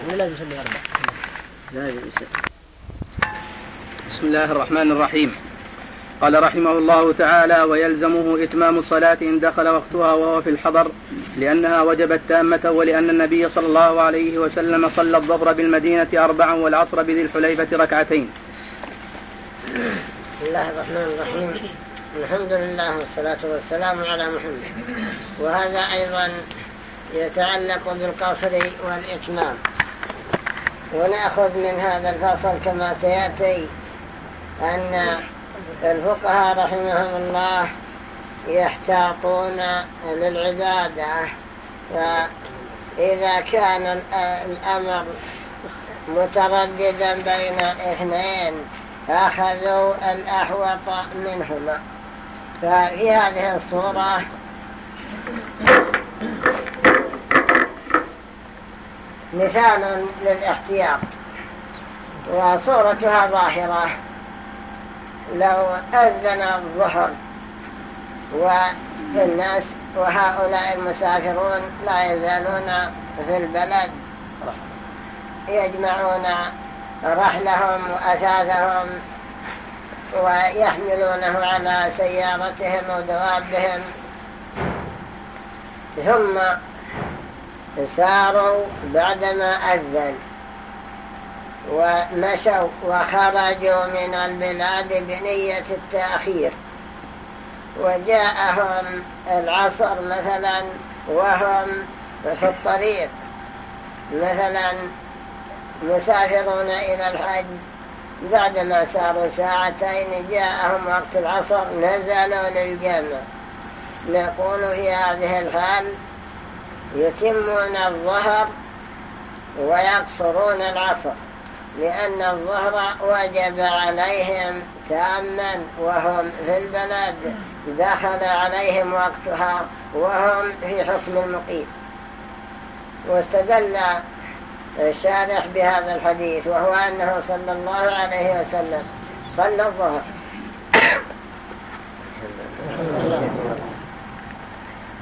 ولا لازم يصلي أربع لازم بسم الله الرحمن الرحيم. قال رحمه الله تعالى ويلزمه إتمام الصلاة إن دخل وقتها وهو في الحضر لأنها وجبت تامة ولأن النبي صلى الله عليه وسلم صلى الظهر بالمدينة أربعا والعصر بذي الحليفة ركعتين. بسم الله الرحمن الرحيم. الحمد لله والصلاة والسلام على محمد. وهذا أيضا يتعلق بالقصر والإتمام. ونأخذ من هذا الفصل كما سيأتي أن الفقهاء رحمهم الله يحتاطون للعبادة. فإذا كان الأمر مترددا بين اثنين أخذوا الأحوط منهما. ففي هذه الصورة مثال للاحتياط. وصورتها ظاهرة. لو أذن الظهر والناس وهؤلاء المسافرون لا يزالون في البلد يجمعون رحلهم وأثاثهم ويحملونه على سيارتهم ودوابهم. ثم ساروا بعدما أذن. ومشوا وخرجوا من البلاد بنية التأخير. وجاءهم العصر مثلا وهم في الطريق. مثلا مسافرون إلى الحج. بعدما ساروا ساعتين جاءهم وقت العصر نزلوا للجامع. نقول في هذه الحال يتمون الظهر ويقصرون العصر. لأن الظهر وجب عليهم تاما وهم في البلد دخل عليهم وقتها وهم في حكم المقيم واستدل الشارح بهذا الحديث وهو أنه صلى الله عليه وسلم صلى الظهر.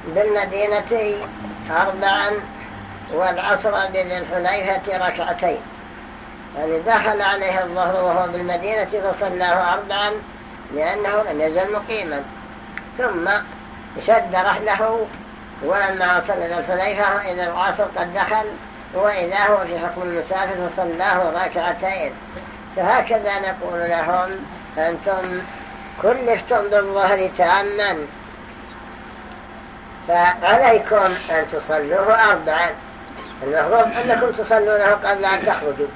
بالمدينة أربعا والعصر بذي الحليفة ركعتين. يعني دخل عليه الظهر وهو بالمدينة فصلاه أربعا لأنه لم يزل مقيما. ثم شد رحله ولما وصل إلى الحليفة إذا العصر قد دخل وإذا هو في حكم المسافر فصلاه ركعتين. فهكذا نقول لهم أنتم كلفتم بالظهر تاما. فعليكم أن تصلوه أربعا. المفروض أنكم تصلونه قبل أن تخرجوا.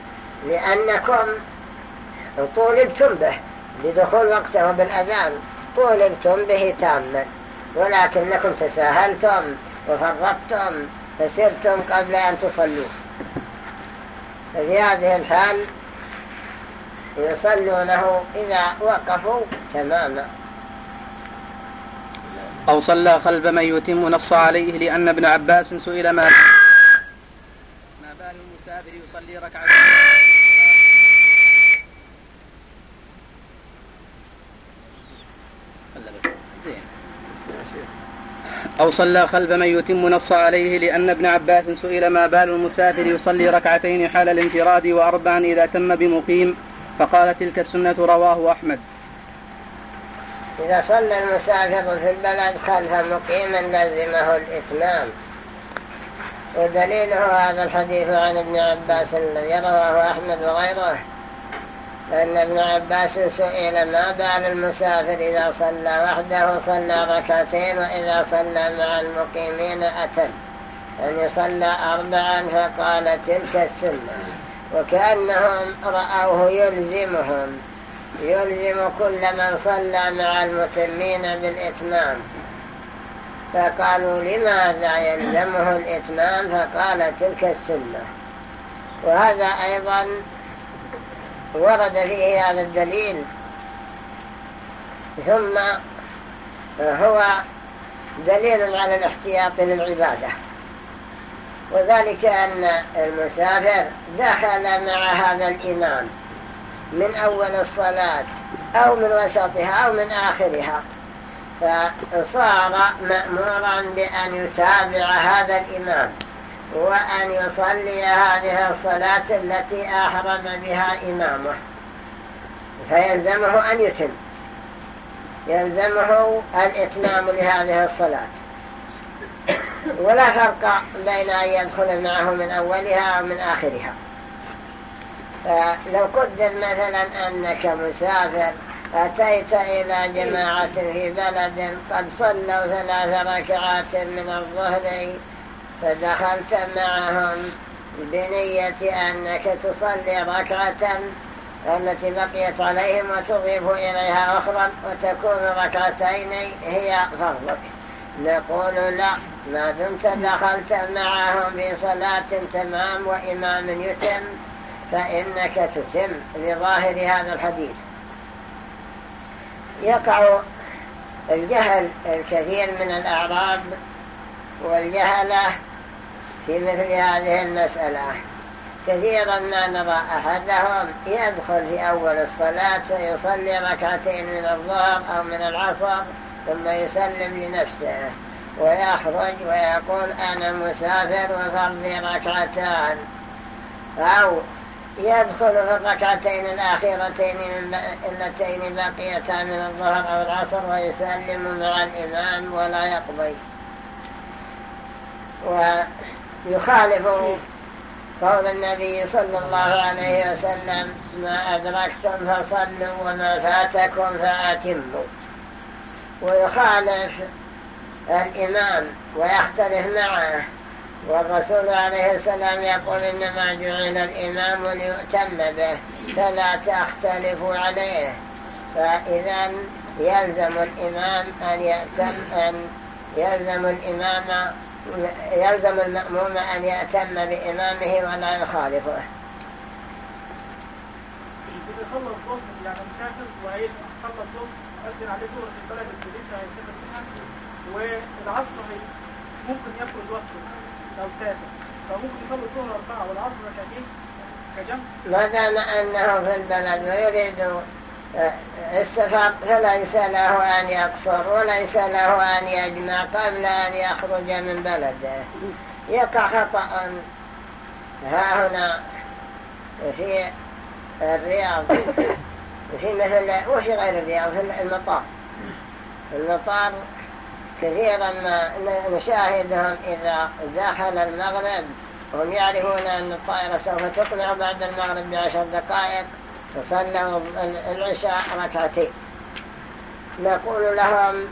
لأنكم طولبتم به لدخول وقته بالأذان. طولبتم به تاما ولكنكم تساهلتم وفرطتم فسرتم قبل أن تصلوا. ففي هذه الحال يصلونه إذا وقفوا تماما. أو صلى خلف من يتم نص عليه لأن ابن عباس سئل ما بال المسافر يصلي ركعتين أو صلى خلف من يتم نص عليه لأن ابن عباس سئل ما بال المسافر يصلي ركعتين حال الانفراد وأربعا إذا تم بمقيم فقال تلك السنة رواه أحمد. إذا صلى المسافر في البلد خلف مقيما لزمه الإتمام. ودليله هذا الحديث عن ابن عباس الذي رواه أحمد وغيره. أن ابن عباس سئل ما بال المسافر إذا صلى وحده صلى ركعتين وإذا صلى مع المقيمين أتم. يعني صلى أربعا فقال تلك السنة. وكأنهم رأوه يلزمهم. يلزم كل من صلى مع المتمين بالإتمام. فقالوا لماذا يلزمه الإتمام؟ فقال تلك السنة. وهذا أيضا ورد فيه هذا الدليل. ثم هو دليل على الاحتياط للعبادة. وذلك أن المسافر دخل مع هذا الإمام من أول الصلاة أو من وسطها أو من آخرها. فصار مأمورا بأن يتابع هذا الإمام. وأن يصلي هذه الصلاة التي أحرم بها إمامه. فيلزمه أن يتم. يلزمه الإتمام لهذه الصلاة. ولا فرق بين أن يدخل معه من أولها أو من آخرها. فلو قدر مثلا أنك مسافر أتيت إلى جماعة في بلد قد صلوا ثلاث ركعات من الظهر فدخلت معهم بنية أنك تصلي ركعة التي بقيت عليهم وتضيف إليها أخرى وتكون ركعتين هي فرضك نقول لا ما دمت دخلت معهم في صلاة تمام وإمام يتم فإنك تتم لظاهر هذا الحديث. يقع الجهل الكثير من الأعراب والجهلة في مثل هذه المسألة كثيرا ما نرى أحدهم يدخل في أول الصلاة ويصلي ركعتين من الظهر أو من العصر ثم يسلم لنفسه ويخرج ويقول أنا مسافر وفرضي ركعتان أو يدخل في الركعتين الأخيرتين اللتين بقيتا من الظهر أو العصر ويسلم مع الإمام ولا يقضي. ويخالف قول النبي صلى الله عليه وسلم ما أدركتم فصلوا وما فاتكم فأتموا. ويخالف الإمام ويختلف معه. والرسول عليه السلام يقول إنما جعل الإمام ليؤتم به فلا تختلفوا عليه. فإذا يلزم الإمام أن يأتم أن يلزم الإمام يلزم المأموم أن يأتم بإمامه ولا يخالفه. إذا صلى الظهر يعني مسافر وعيد صلى الظهر أذن عليه ظهر في البلد اللي لسه هيسافر فيها والعصر ممكن يخرج وقته لو سافر. فممكن يصلي الظهر أربعة والعصر كجمع. ما دام أنه في البلد ويريد السفر فليس له أن يقصر وليس له أن يجمع قبل أن يخرج من بلده. يقع خطأ. ها هنا في الرياض. في مثل وفي غير الرياض في المطار. المطار كثيرا ما نشاهدهم إذا دخل المغرب. هم يعرفون أن الطائرة سوف تقلع بعد المغرب بعشر دقائق. فصلوا العشاء ركعتين. نقول لهم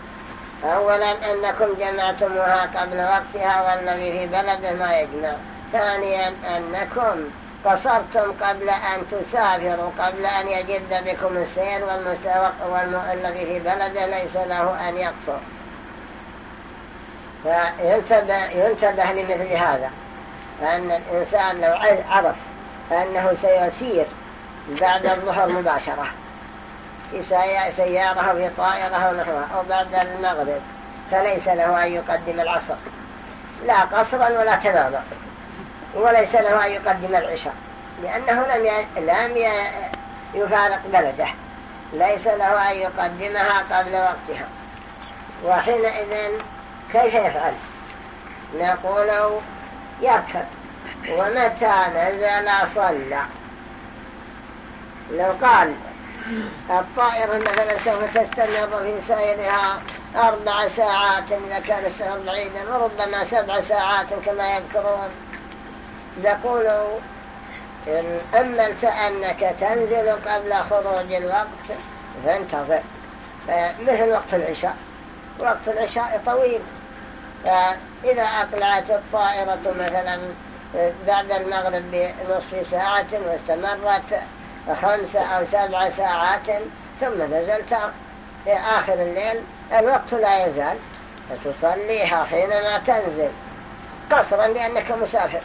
أولا أنكم جمعتموها قبل وقتها والذي في بلده ما يجمع. ثانيا أنكم قصرتم قبل أن تسافروا قبل أن يجد بكم السير والذي في بلده ليس له أن يقصر. فينتبه ينتبه لمثل هذا أن الإنسان لو عرف أنه سيسير بعد الظهر مباشرة. في سيارة أو في طائرة أو نحوها أو بعد المغرب. فليس له أن يقدم العصر. لا قصرا ولا تماما وليس له أن يقدم العشاء. لأنه لم لم يفارق بلده. ليس له أن يقدمها قبل وقتها. وحينئذ كيف يفعل؟ نقول يركب. ومتى نزل صلى؟ لو قال الطائرة مثلا سوف تستمر في سيرها أربع ساعات إذا كان السفر بعيدا وربما سبع ساعات كما يذكرون. يقولوا إن أملت أنك تنزل قبل خروج الوقت فانتظر. مثل وقت العشاء وقت العشاء طويل. فإذا أقلعت الطائرة مثلا بعد المغرب بنصف ساعة واستمرت خمس أو سبع ساعات ثم نزلت في آخر الليل. الوقت لا يزال فتصليها حينما تنزل. قصرا لأنك مسافر.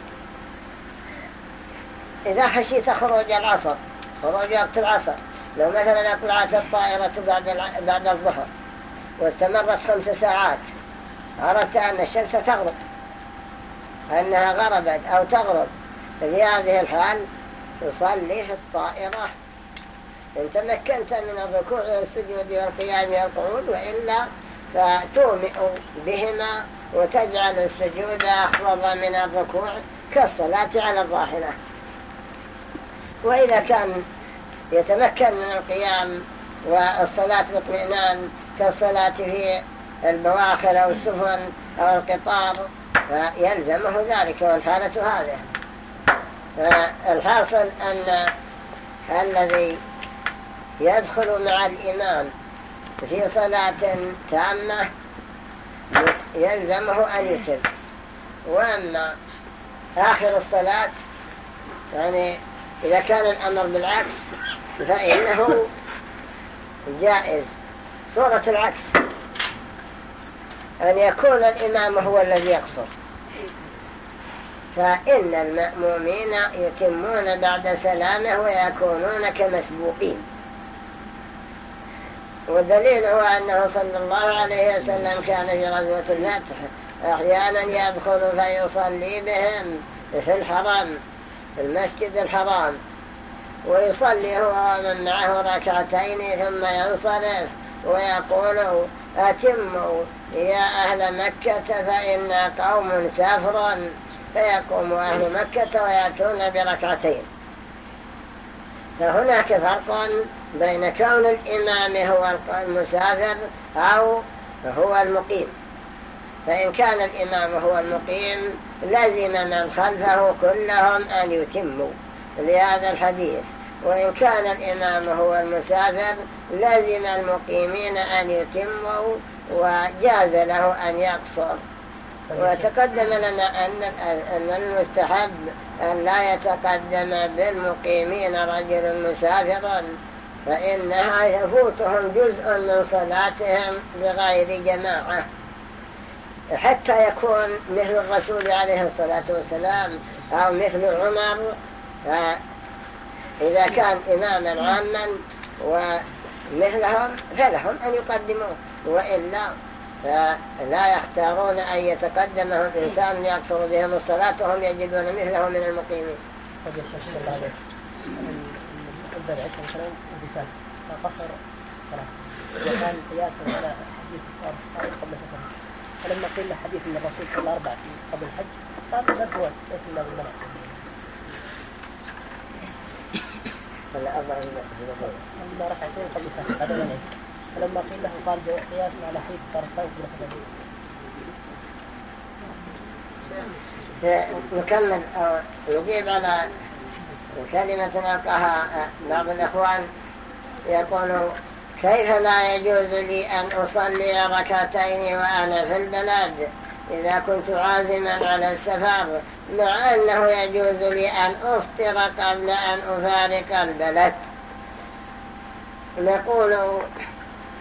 إذا خشيت خروج العصر خروج وقت العصر. لو مثلا أطلعت الطائرة بعد بعد الظهر واستمرت خمس ساعات أردت أن الشمس تغرب أنها غربت أو تغرب. في هذه الحال تصلي في الطائرة. إن تمكنت من الركوع والسجود والقيام والقعود وإلا فتومئ بهما وتجعل السجود أخفض من الركوع كالصلاة على الراحلة وإذا كان يتمكن من القيام والصلاة باطمئنان كالصلاة في البواخر أو السفن أو القطار فيلزمه ذلك والحالة هذه. فالحاصل أن الذي يدخل مع الإمام في صلاة تامة يلزمه أن يتم. وأما آخر الصلاة يعني إذا كان الأمر بالعكس فإنه جائز. صورة العكس أن يكون الإمام هو الذي يقصر. فإن المأمومين يتمون بعد سلامه ويكونون كمسبوقين. والدليل هو أنه صلى الله عليه وسلم كان في غزوة الفتح أحيانا يدخل فيصلي بهم في الحرم في المسجد الحرام ويصلي هو ومن معه ركعتين ثم ينصرف ويقول أتموا يا أهل مكة فإنا قوم سافر فيقوم أهل مكة ويأتون بركعتين. فهناك فرق بين كون الإمام هو المسافر أو هو المقيم. فإن كان الإمام هو المقيم لزم من خلفه كلهم أن يتموا لهذا الحديث. وإن كان الإمام هو المسافر لزم المقيمين أن يتموا وجاز له أن يقصر. وتقدم لنا أن أن المستحب أن لا يتقدم بالمقيمين رجل مسافر فإنها يفوتهم جزء من صلاتهم بغير جماعة. حتى يكون مثل الرسول عليه الصلاة والسلام أو مثل عمر إذا كان إماما عاما ومثلهم فلهم أن يقدموه وإلا فلا يختارون أن يتقدمهم إنسان يقصر بهم الصلاة وهم يجدون مثله من المقيمين. فقصر الصلاة. وكان قياسا على حديث قبل سفره فلما قيل له حديث ان الرسول صلى أربع قبل الحج قال لا جواز ليس الا بالمنع صلى أربع لما ركعتين قبل سفر هذا منع فلما قيل له قال قياسا على طرفين قبل سفره نكمل أو نجيب على كلمة نلقاها بعض الإخوان يقول كيف لا يجوز لي أن أصلي ركعتين وأنا في البلد إذا كنت عازما على السفر؟ مع أنه يجوز لي أن أفطر قبل أن أفارق البلد. نقول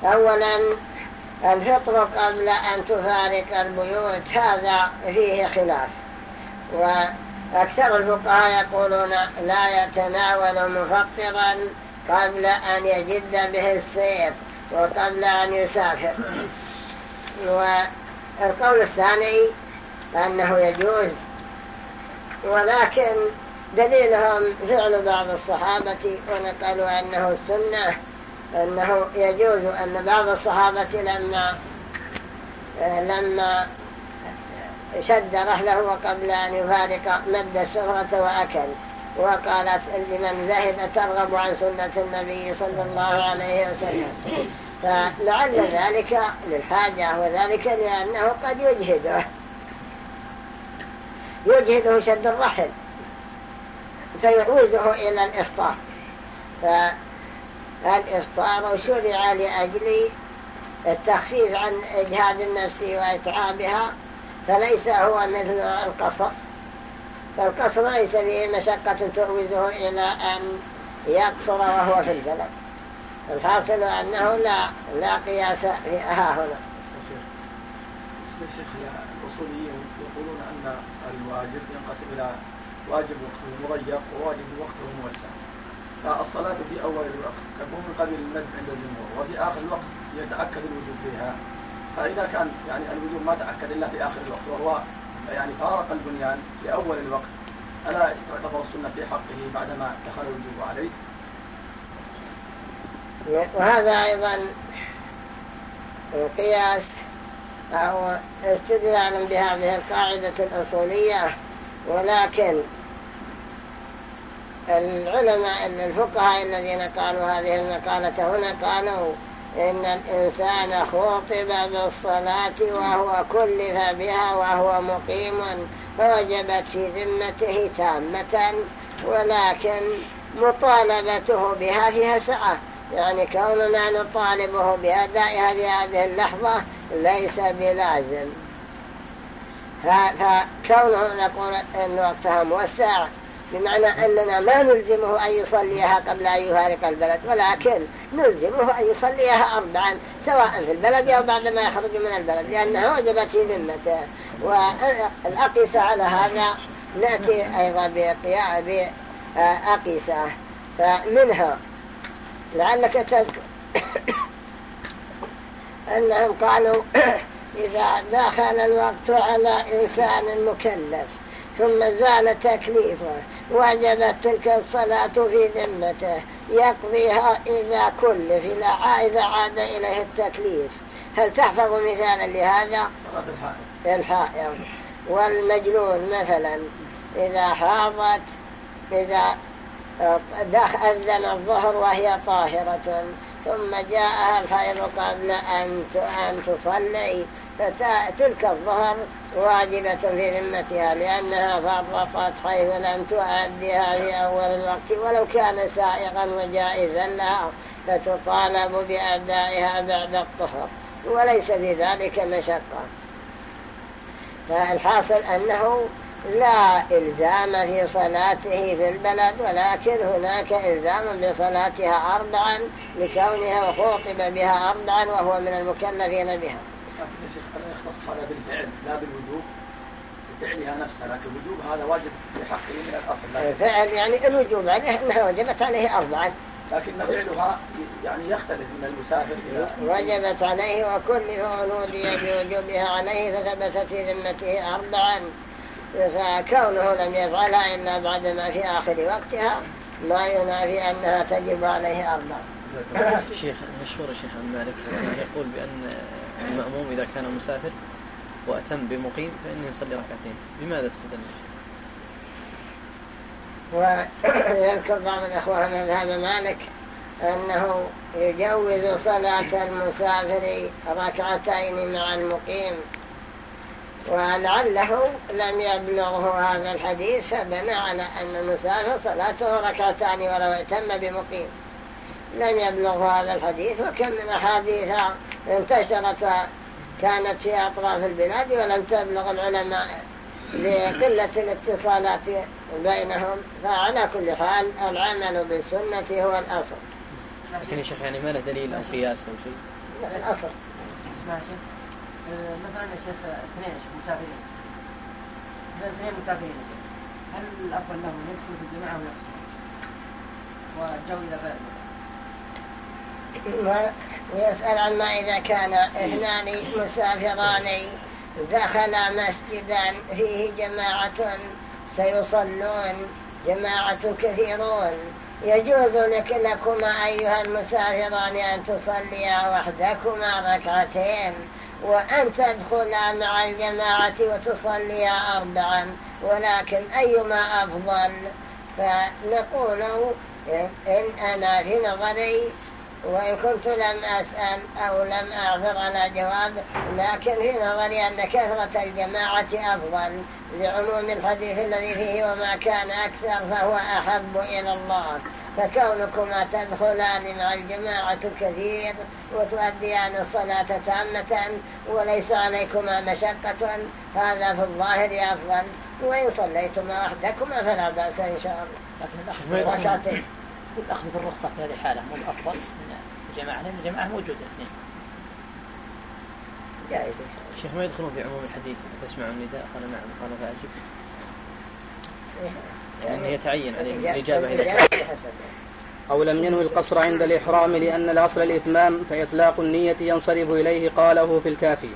أولا الفطر قبل أن تفارق البيوت هذا فيه خلاف. وأكثر الفقهاء يقولون لا يتناول مفطرا قبل أن يجد به السير وقبل أن يسافر. والقول الثاني أنه يجوز. ولكن دليلهم فعل بعض الصحابة ونقلوا أنه السنة. أنه يجوز أن بعض الصحابة لما لما شد رحله وقبل أن يفارق مد السفرة وأكل وقالت لمن زهد ترغب عن سنة النبي صلى الله عليه وسلم. فلعل ذلك للحاجة وذلك لأنه قد يجهده يجهده شد الرحل فيعوزه إلى الإفطار فالإفطار شرع لأجل التخفيف عن إجهاد النفس وإتعابها فليس هو مثل القصر. فالقصر ليس فيه مشقة تعوزه إلى أن يقصر وهو في البلد. الحاصل أنه لا لا قياس ها هنا. شيخ الأصوليين يقولون أن الواجب ينقسم إلى واجب مضيق وواجب فالصلاة في أول الوقت تكون من قبيل المد عند الجمهور وفي آخر الوقت يتأكد الوجوب فيها. فإذا كان يعني الوجوب ما تأكد إلا في آخر الوقت وهو يعني فارق البنيان في أول الوقت ألا تعتبر السنة في حقه بعدما دخل الوجوب عليه. وهذا أيضا قياس أو استدلال بهذه القاعدة الأصولية ولكن العلماء الفقهاء الذين قالوا هذه المقالة هنا قالوا إن الإنسان خوطب بالصلاة وهو كلف بها وهو مقيم فوجبت في ذمته تامة ولكن مطالبته بها فيها سعة يعني كوننا نطالبه بأدائها في هذه اللحظة ليس بلازم. فكونه نقول أن وقتها موسع بمعنى أننا ما نلزمه أن يصليها قبل أن يفارق البلد ولكن نلزمه أن يصليها أربعا سواء في البلد أو بعد ما يخرج من البلد لأنها وجبت في ذمته. والأقيسة على هذا نأتي أيضا بأقيسة. فمنها لعلك تذكر أنهم قالوا إذا دخل الوقت على إنسان مكلف ثم زال تكليفه وجبت تلك الصلاة في ذمته يقضيها إذا كلف إذا عاد إليه التكليف. هل تحفظ مثالا لهذا؟ الحائض. والمجنون مثلا إذا حاضت إذا أذن الظهر وهي طاهرة ثم جاءها الحيض قبل أن تصلي فتلك الظهر واجبة في ذمتها لأنها فرطت حيث لم تؤديها في أول الوقت ولو كان سائغا وجائزا لها فتطالب بأدائها بعد الطهر وليس في ذلك مشقة. فالحاصل أنه لا إلزام في صلاته في البلد ولكن هناك إلزام بصلاتها أربعا لكونها خوطب بها أربعا وهو من المكلفين بها. لكن يا شيخ أنا يختص هذا بالفعل لا بالوجوب. بفعلها نفسها لكن الوجوب هذا واجب في حقه من الأصل. الفعل يعني الوجوب عليه أنها وجبت عليه أربعا لكن فعلها يعني يختلف من المسافر إلى وجبت عليه وكل ونودي بوجوبها عليه فثبتت في ذمته أربعا. فكونه لم يفعلها إلا بعد ما في آخر وقتها ما ينافي أنها تجب عليه أربعا. شيخ مشهور الشيخ مالك يقول بأن المأموم إذا كان مسافر وأتم بمقيم فإنه يصلي ركعتين. لماذا استدل؟ ويذكر بعض الأخوة مذهب مالك أنه يجوز صلاة المسافر ركعتين مع المقيم. ولعله لم يبلغه هذا الحديث فبنى على أن المسافر صلاته ركعتان ولو اتم بمقيم. لم يبلغه هذا الحديث وكم من أحاديث انتشرت كانت في أطراف البلاد ولم تبلغ العلماء لقلة الاتصالات بينهم. فعلى كل حال العمل بالسنة هو الأصل. لكن يا شيخ يعني ما له دليل أو قياس أو شيء؟ الأصل. اسمع شيخ آه، مثلا يا شيخ اثنين مسافرين. اثنين مسافرين يا شيخ هل الأفضل لهم يدخلوا في الجماعة ويقصروا؟ والجو إذا بارد ويسأل عما إذا كان اثنان مسافران دخلا مسجدا فيه جماعة سيصلون جماعة كثيرون. يجوز لك لكما أيها المسافران أن تصليا وحدكما ركعتين وأن تدخلا مع الجماعة وتصليا أربعا ولكن أيما أفضل؟ فنقول إن أنا في نظري وإن كنت لم أسأل أو لم أعثر على جواب لكن في نظري أن كثرة الجماعة أفضل لعموم الحديث الذي فيه وما كان أكثر فهو أحب إلى الله. فكونكما تدخلان مع الجماعة كثير وتؤديان الصلاة تامة وليس عليكما مشقة هذا في الظاهر أفضل. وإن صليتما وحدكما فلا بأس إن شاء الله. لكن الأخذ بالرخصة في هذه الحالة مو الأفضل؟ جماعة لأن الجماعة موجودة. اثنين جائز شيخ ما يدخلون في عموم الحديث تسمع النداء قال نعم قال فأجب يعني يتعين عليه الإجابة إلى أو لم ينوي القصر عند الإحرام لأن الأصل الإتمام فإطلاق النية ينصرف إليه قاله في الكافي.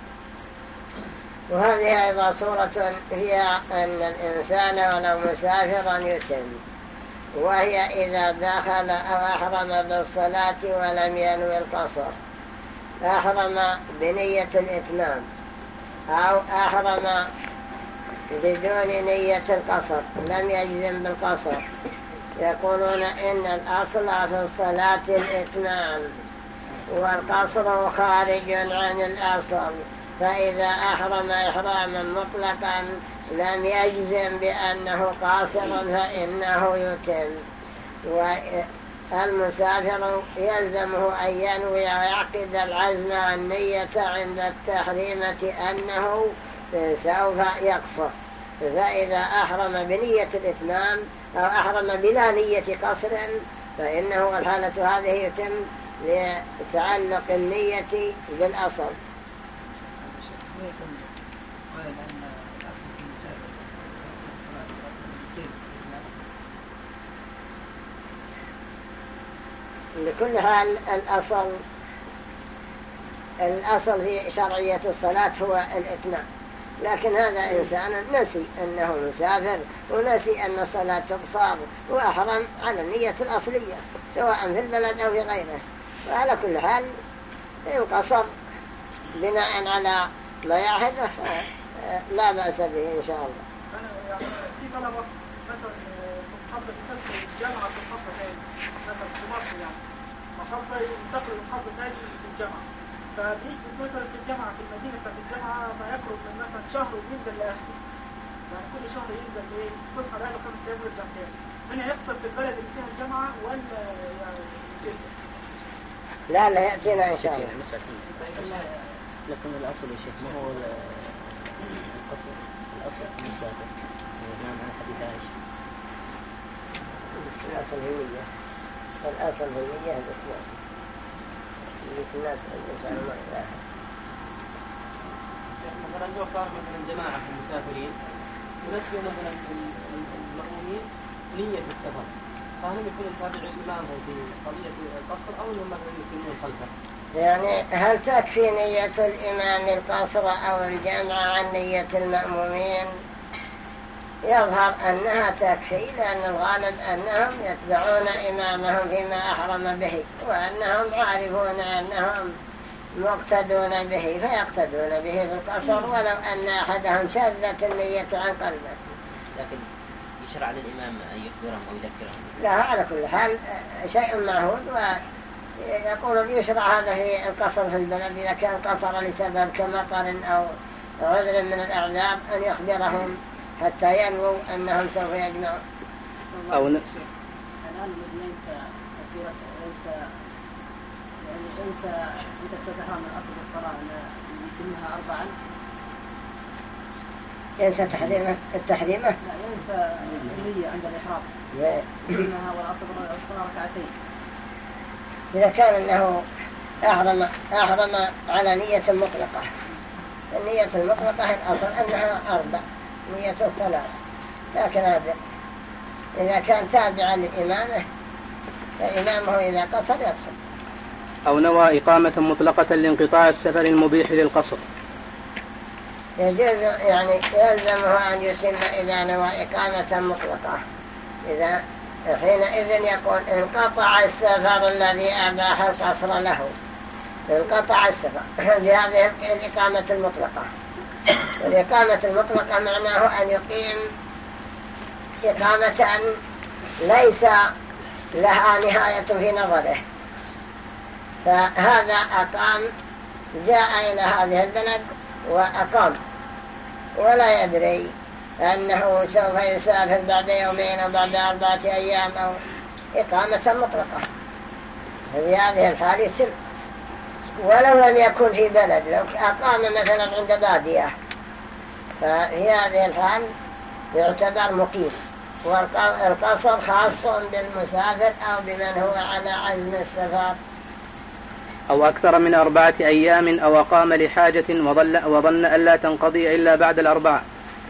وهذه أيضا صورة هي أن الإنسان ولو مسافرا يتم. وهي إذا دخل أو أحرم بالصلاة ولم ينوي القصر. أحرم بنية الإتمام أو أحرم بدون نية القصر لم يجزم بالقصر. يقولون إن الأصل في الصلاة الإتمام والقصر خارج عن الأصل. فإذا أحرم إحراما مطلقا لم يجزم بأنه قاصر فإنه يتم والمسافر يلزمه أن ينوي ويعقد العزم والنية عند التحريمة أنه سوف يقصر فإذا أحرم بنية الإتمام أو أحرم بلا نية قصر فإنه الحالة هذه يتم لتعلق النية بالأصل. لكل حال الأصل الأصل في شرعية الصلاة هو الإتمام. لكن هذا إنسان نسي أنه مسافر ونسي أن الصلاة تقصر وأحرم على النية الأصلية سواء في البلد أو في غيره. وعلى كل حال ينقصر بناء على ضياعه لا بأس به إن شاء الله. يعني في طلبة مثلا محافظة تسلسل الجامعة في محافظة ثاني مثلا في مصر يعني محافظة ينتقل لمحافظة ثاني في الجامعة. فبيجلس مثلا في الجامعة في المدينة بتاعت الجامعة ما يخرج من مثلا شهر وينزل لآخره يعني كل شهر ينزل إيه؟ فسحة له خمس أيام ويرجع تاني. من يحصل في البلد اللي فيها الجامعة ولا يعني؟ يرجع لا لا يأتينا إن شاء الله. لكن الأصل يا شيخ ما هو القصر الأصل؟ المسافر نعم عن حديث عائشة الأصل هوية الأصل هوية الإسلام اللي في الناس الإنسان يلاحظ مثلا لو كان مثلا جماعة المسافرين ونسيوا مثلا المأمومين نية السفر فهل يكون التابع الإمام في قضية القصر أو أنهم مثلا يتمون خلفه؟ يعني هل تكفي نية الإمام القصر أو الجمع عن نية المأمومين يظهر أنها تكفي لأن الغالب أنهم يتبعون إمامهم فيما أحرم به وأنهم عارفون أنهم مقتدون به فيقتدون به في القصر ولو أن أحدهم شذت النية عن قلبه. لكن يشرع للإمام أن يخبرهم أو يذكرهم. لا على كل حال شيء معهود ويقول يشرع هذا في القصر في البلد إذا كان قصر لسبب كمطر أو عذر من الأعذاب أن يخبرهم. حتى ينووا أنهم سوف يجمعون. أو ن... الآن الذي ينسى ينسى يعني ينسى عند التحرم من أصل الصلاة أن يتمها أربعا. ينسى تحريمه التحريمة؟ لا ينسى النية عند الإحرام. يتمها والأصل الصلاة ركعتين. إذا كان أنه أحرم, أحرم على نية مطلقة. النية المطلقة الأصل أنها أربع. نية الصلاة. لكن هذا إذا كان تابعا لإمامه فإمامه إذا قصر يقصر. أو نوى إقامة مطلقة لانقطاع السفر المبيح للقصر. يجوز يعني يلزمه أن يتم إذا نوى إقامة مطلقة. إذا حينئذ يقول انقطع السفر الذي أباح القصر له. انقطع السفر. بهذه الإقامة المطلقة. والإقامة المطلقة معناه أن يقيم إقامة ليس لها نهاية في نظره. فهذا أقام جاء إلى هذه البلد وأقام. ولا يدري أنه سوف يسافر بعد يومين أو بعد أربعة أيام أو إقامة مطلقة. في هذه الحال يتم ولو لم يكن في بلد لو أقام مثلا عند بادية ففي هذه الحال يعتبر مقيم. والقصر خاص بالمسافر أو بمن هو على عزم السفر. أو أكثر من أربعة أيام أو أقام لحاجة وظل, وظن ألا تنقضي إلا بعد الأربعة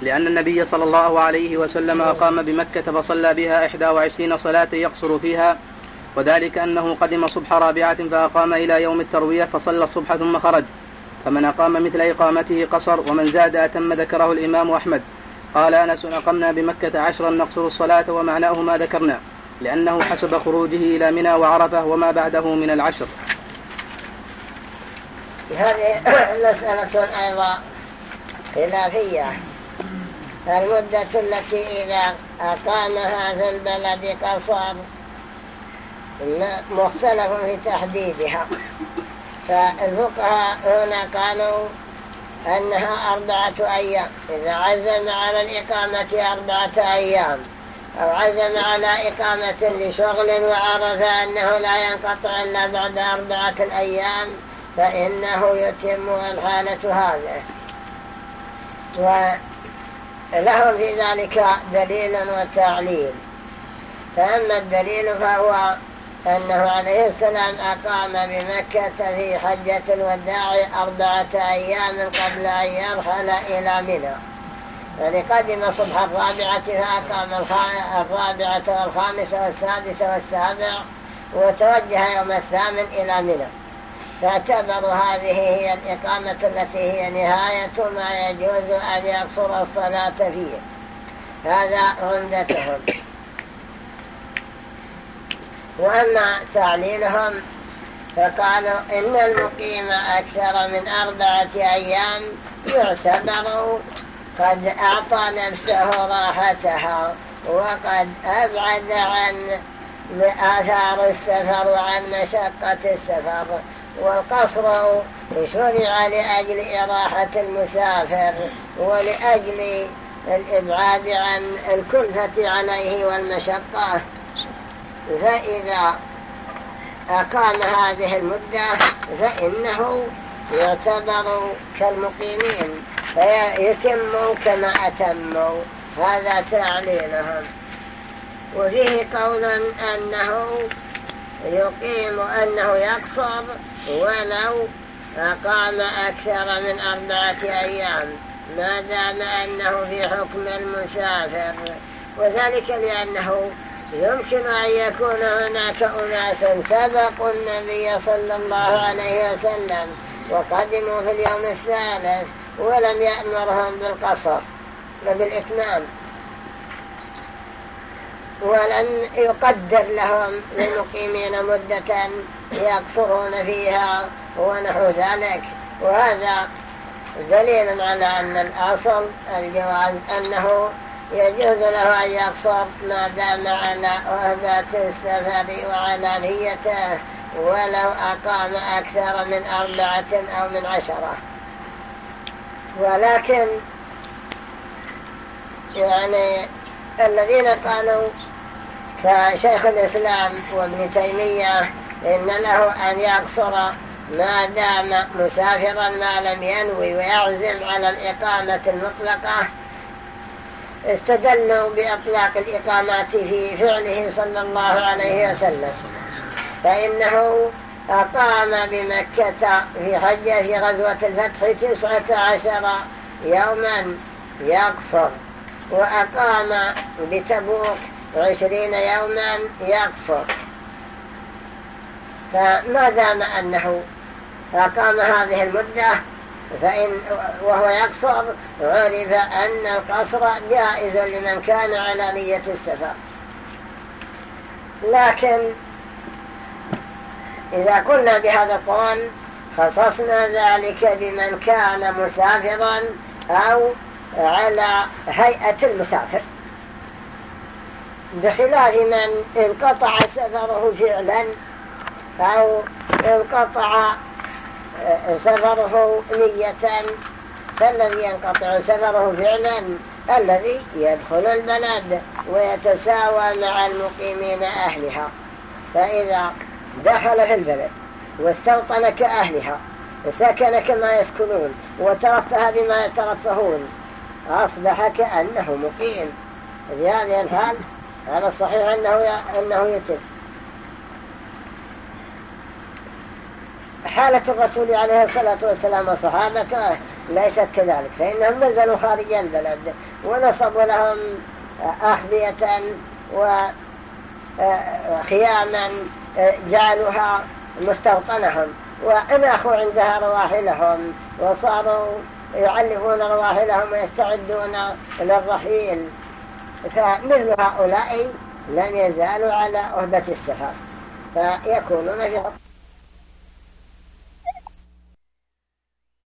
لأن النبي صلى الله عليه وسلم أقام بمكة فصلى بها إحدى وعشرين صلاة يقصر فيها. وذلك أنه قدم صبح رابعة فأقام إلى يوم التروية فصلى الصبح ثم خرج. فمن أقام مثل إقامته قصر ومن زاد أتم ذكره الإمام أحمد. قال أنس أقمنا بمكة عشرا نقصر الصلاة ومعناه ما ذكرنا لأنه حسب خروجه إلى منى وعرفة وما بعده من العشر. هذه مسألة أيضا خلافية. المدة التي إذا أقامها في البلد قصر مختلف في تحديدها. فالفقهاء هنا قالوا أنها أربعة أيام. إذا عزم على الإقامة أربعة أيام أو عزم على إقامة لشغل وعرف أنه لا ينقطع إلا بعد أربعة أيام فإنه يتم الحالة هذه. ولهم في ذلك دليل وتعليل. فأما الدليل فهو أنه عليه السلام أقام بمكة في حجة الوداع أربعة أيام قبل أن يرحل إلى منى. يعني قدم صبح الرابعة فأقام الرابعة والخامسة والسادسة والسابع وتوجه يوم الثامن إلى منى. فاعتبروا هذه هي الإقامة التي هي نهاية ما يجوز أن يقصر الصلاة فيه. هذا عمدتهم. وأما تعليلهم فقالوا إن المقيم أكثر من أربعة أيام يعتبر قد أعطى نفسه راحتها وقد أبعد عن آثار السفر وعن مشقة السفر والقصر شرع لأجل إراحة المسافر ولأجل الإبعاد عن الكلفة عليه والمشقة. فإذا أقام هذه المدة فإنه يعتبر كالمقيمين فيتموا كما أتموا هذا تعليلهم. وفيه قول أنه يقيم أنه يقصر ولو أقام أكثر من أربعة أيام. ما دام أنه في حكم المسافر. وذلك لأنه يمكن أن يكون هناك أناس سبقوا النبي صلى الله عليه وسلم وقدموا في اليوم الثالث ولم يأمرهم بالقصر وبالإتمام. ولم يقدر لهم للمقيمين مدة يقصرون فيها ونحو ذلك. وهذا دليل على أن الأصل الجواز أنه يجوز له أن يقصر ما دام على وهبة السفر وعلى نيته ولو أقام أكثر من أربعة أو من عشرة ولكن يعني الذين قالوا كشيخ الإسلام وابن تيمية إن له أن يقصر ما دام مسافرا ما لم ينوي ويعزم على الإقامة المطلقة استدلوا بأطلاق الإقامات في فعله صلى الله عليه وسلم. فإنه أقام بمكة في حجة في غزوة الفتح تسعة عشر يوما يقصر وأقام بتبوك عشرين يوما يقصر. فما دام أنه أقام هذه المدة فإن وهو يقصر عرف أن القصر جائز لمن كان على نية السفر. لكن إذا قلنا بهذا القول خصصنا ذلك بمن كان مسافرا أو على هيئة المسافر. بخلاف من انقطع سفره فعلا أو انقطع سفره نية فالذي ينقطع سفره فعلا الذي يدخل البلد ويتساوى مع المقيمين أهلها. فإذا دخل في البلد واستوطن كأهلها وسكن كما يسكنون وترفه بما يترفهون أصبح كأنه مقيم. في هذه الحال هذا الصحيح أنه, أنه يتم. حالة الرسول عليه الصلاة والسلام وصحابته ليست كذلك فإنهم نزلوا خارج البلد ونصبوا لهم أخبية وخياما جعلوها مستوطنهم. وأناخوا عندها رواحلهم وصاروا يعلفون رواحلهم ويستعدون للرحيل فمثل هؤلاء لم يزالوا على أهبة السفر فيكونون في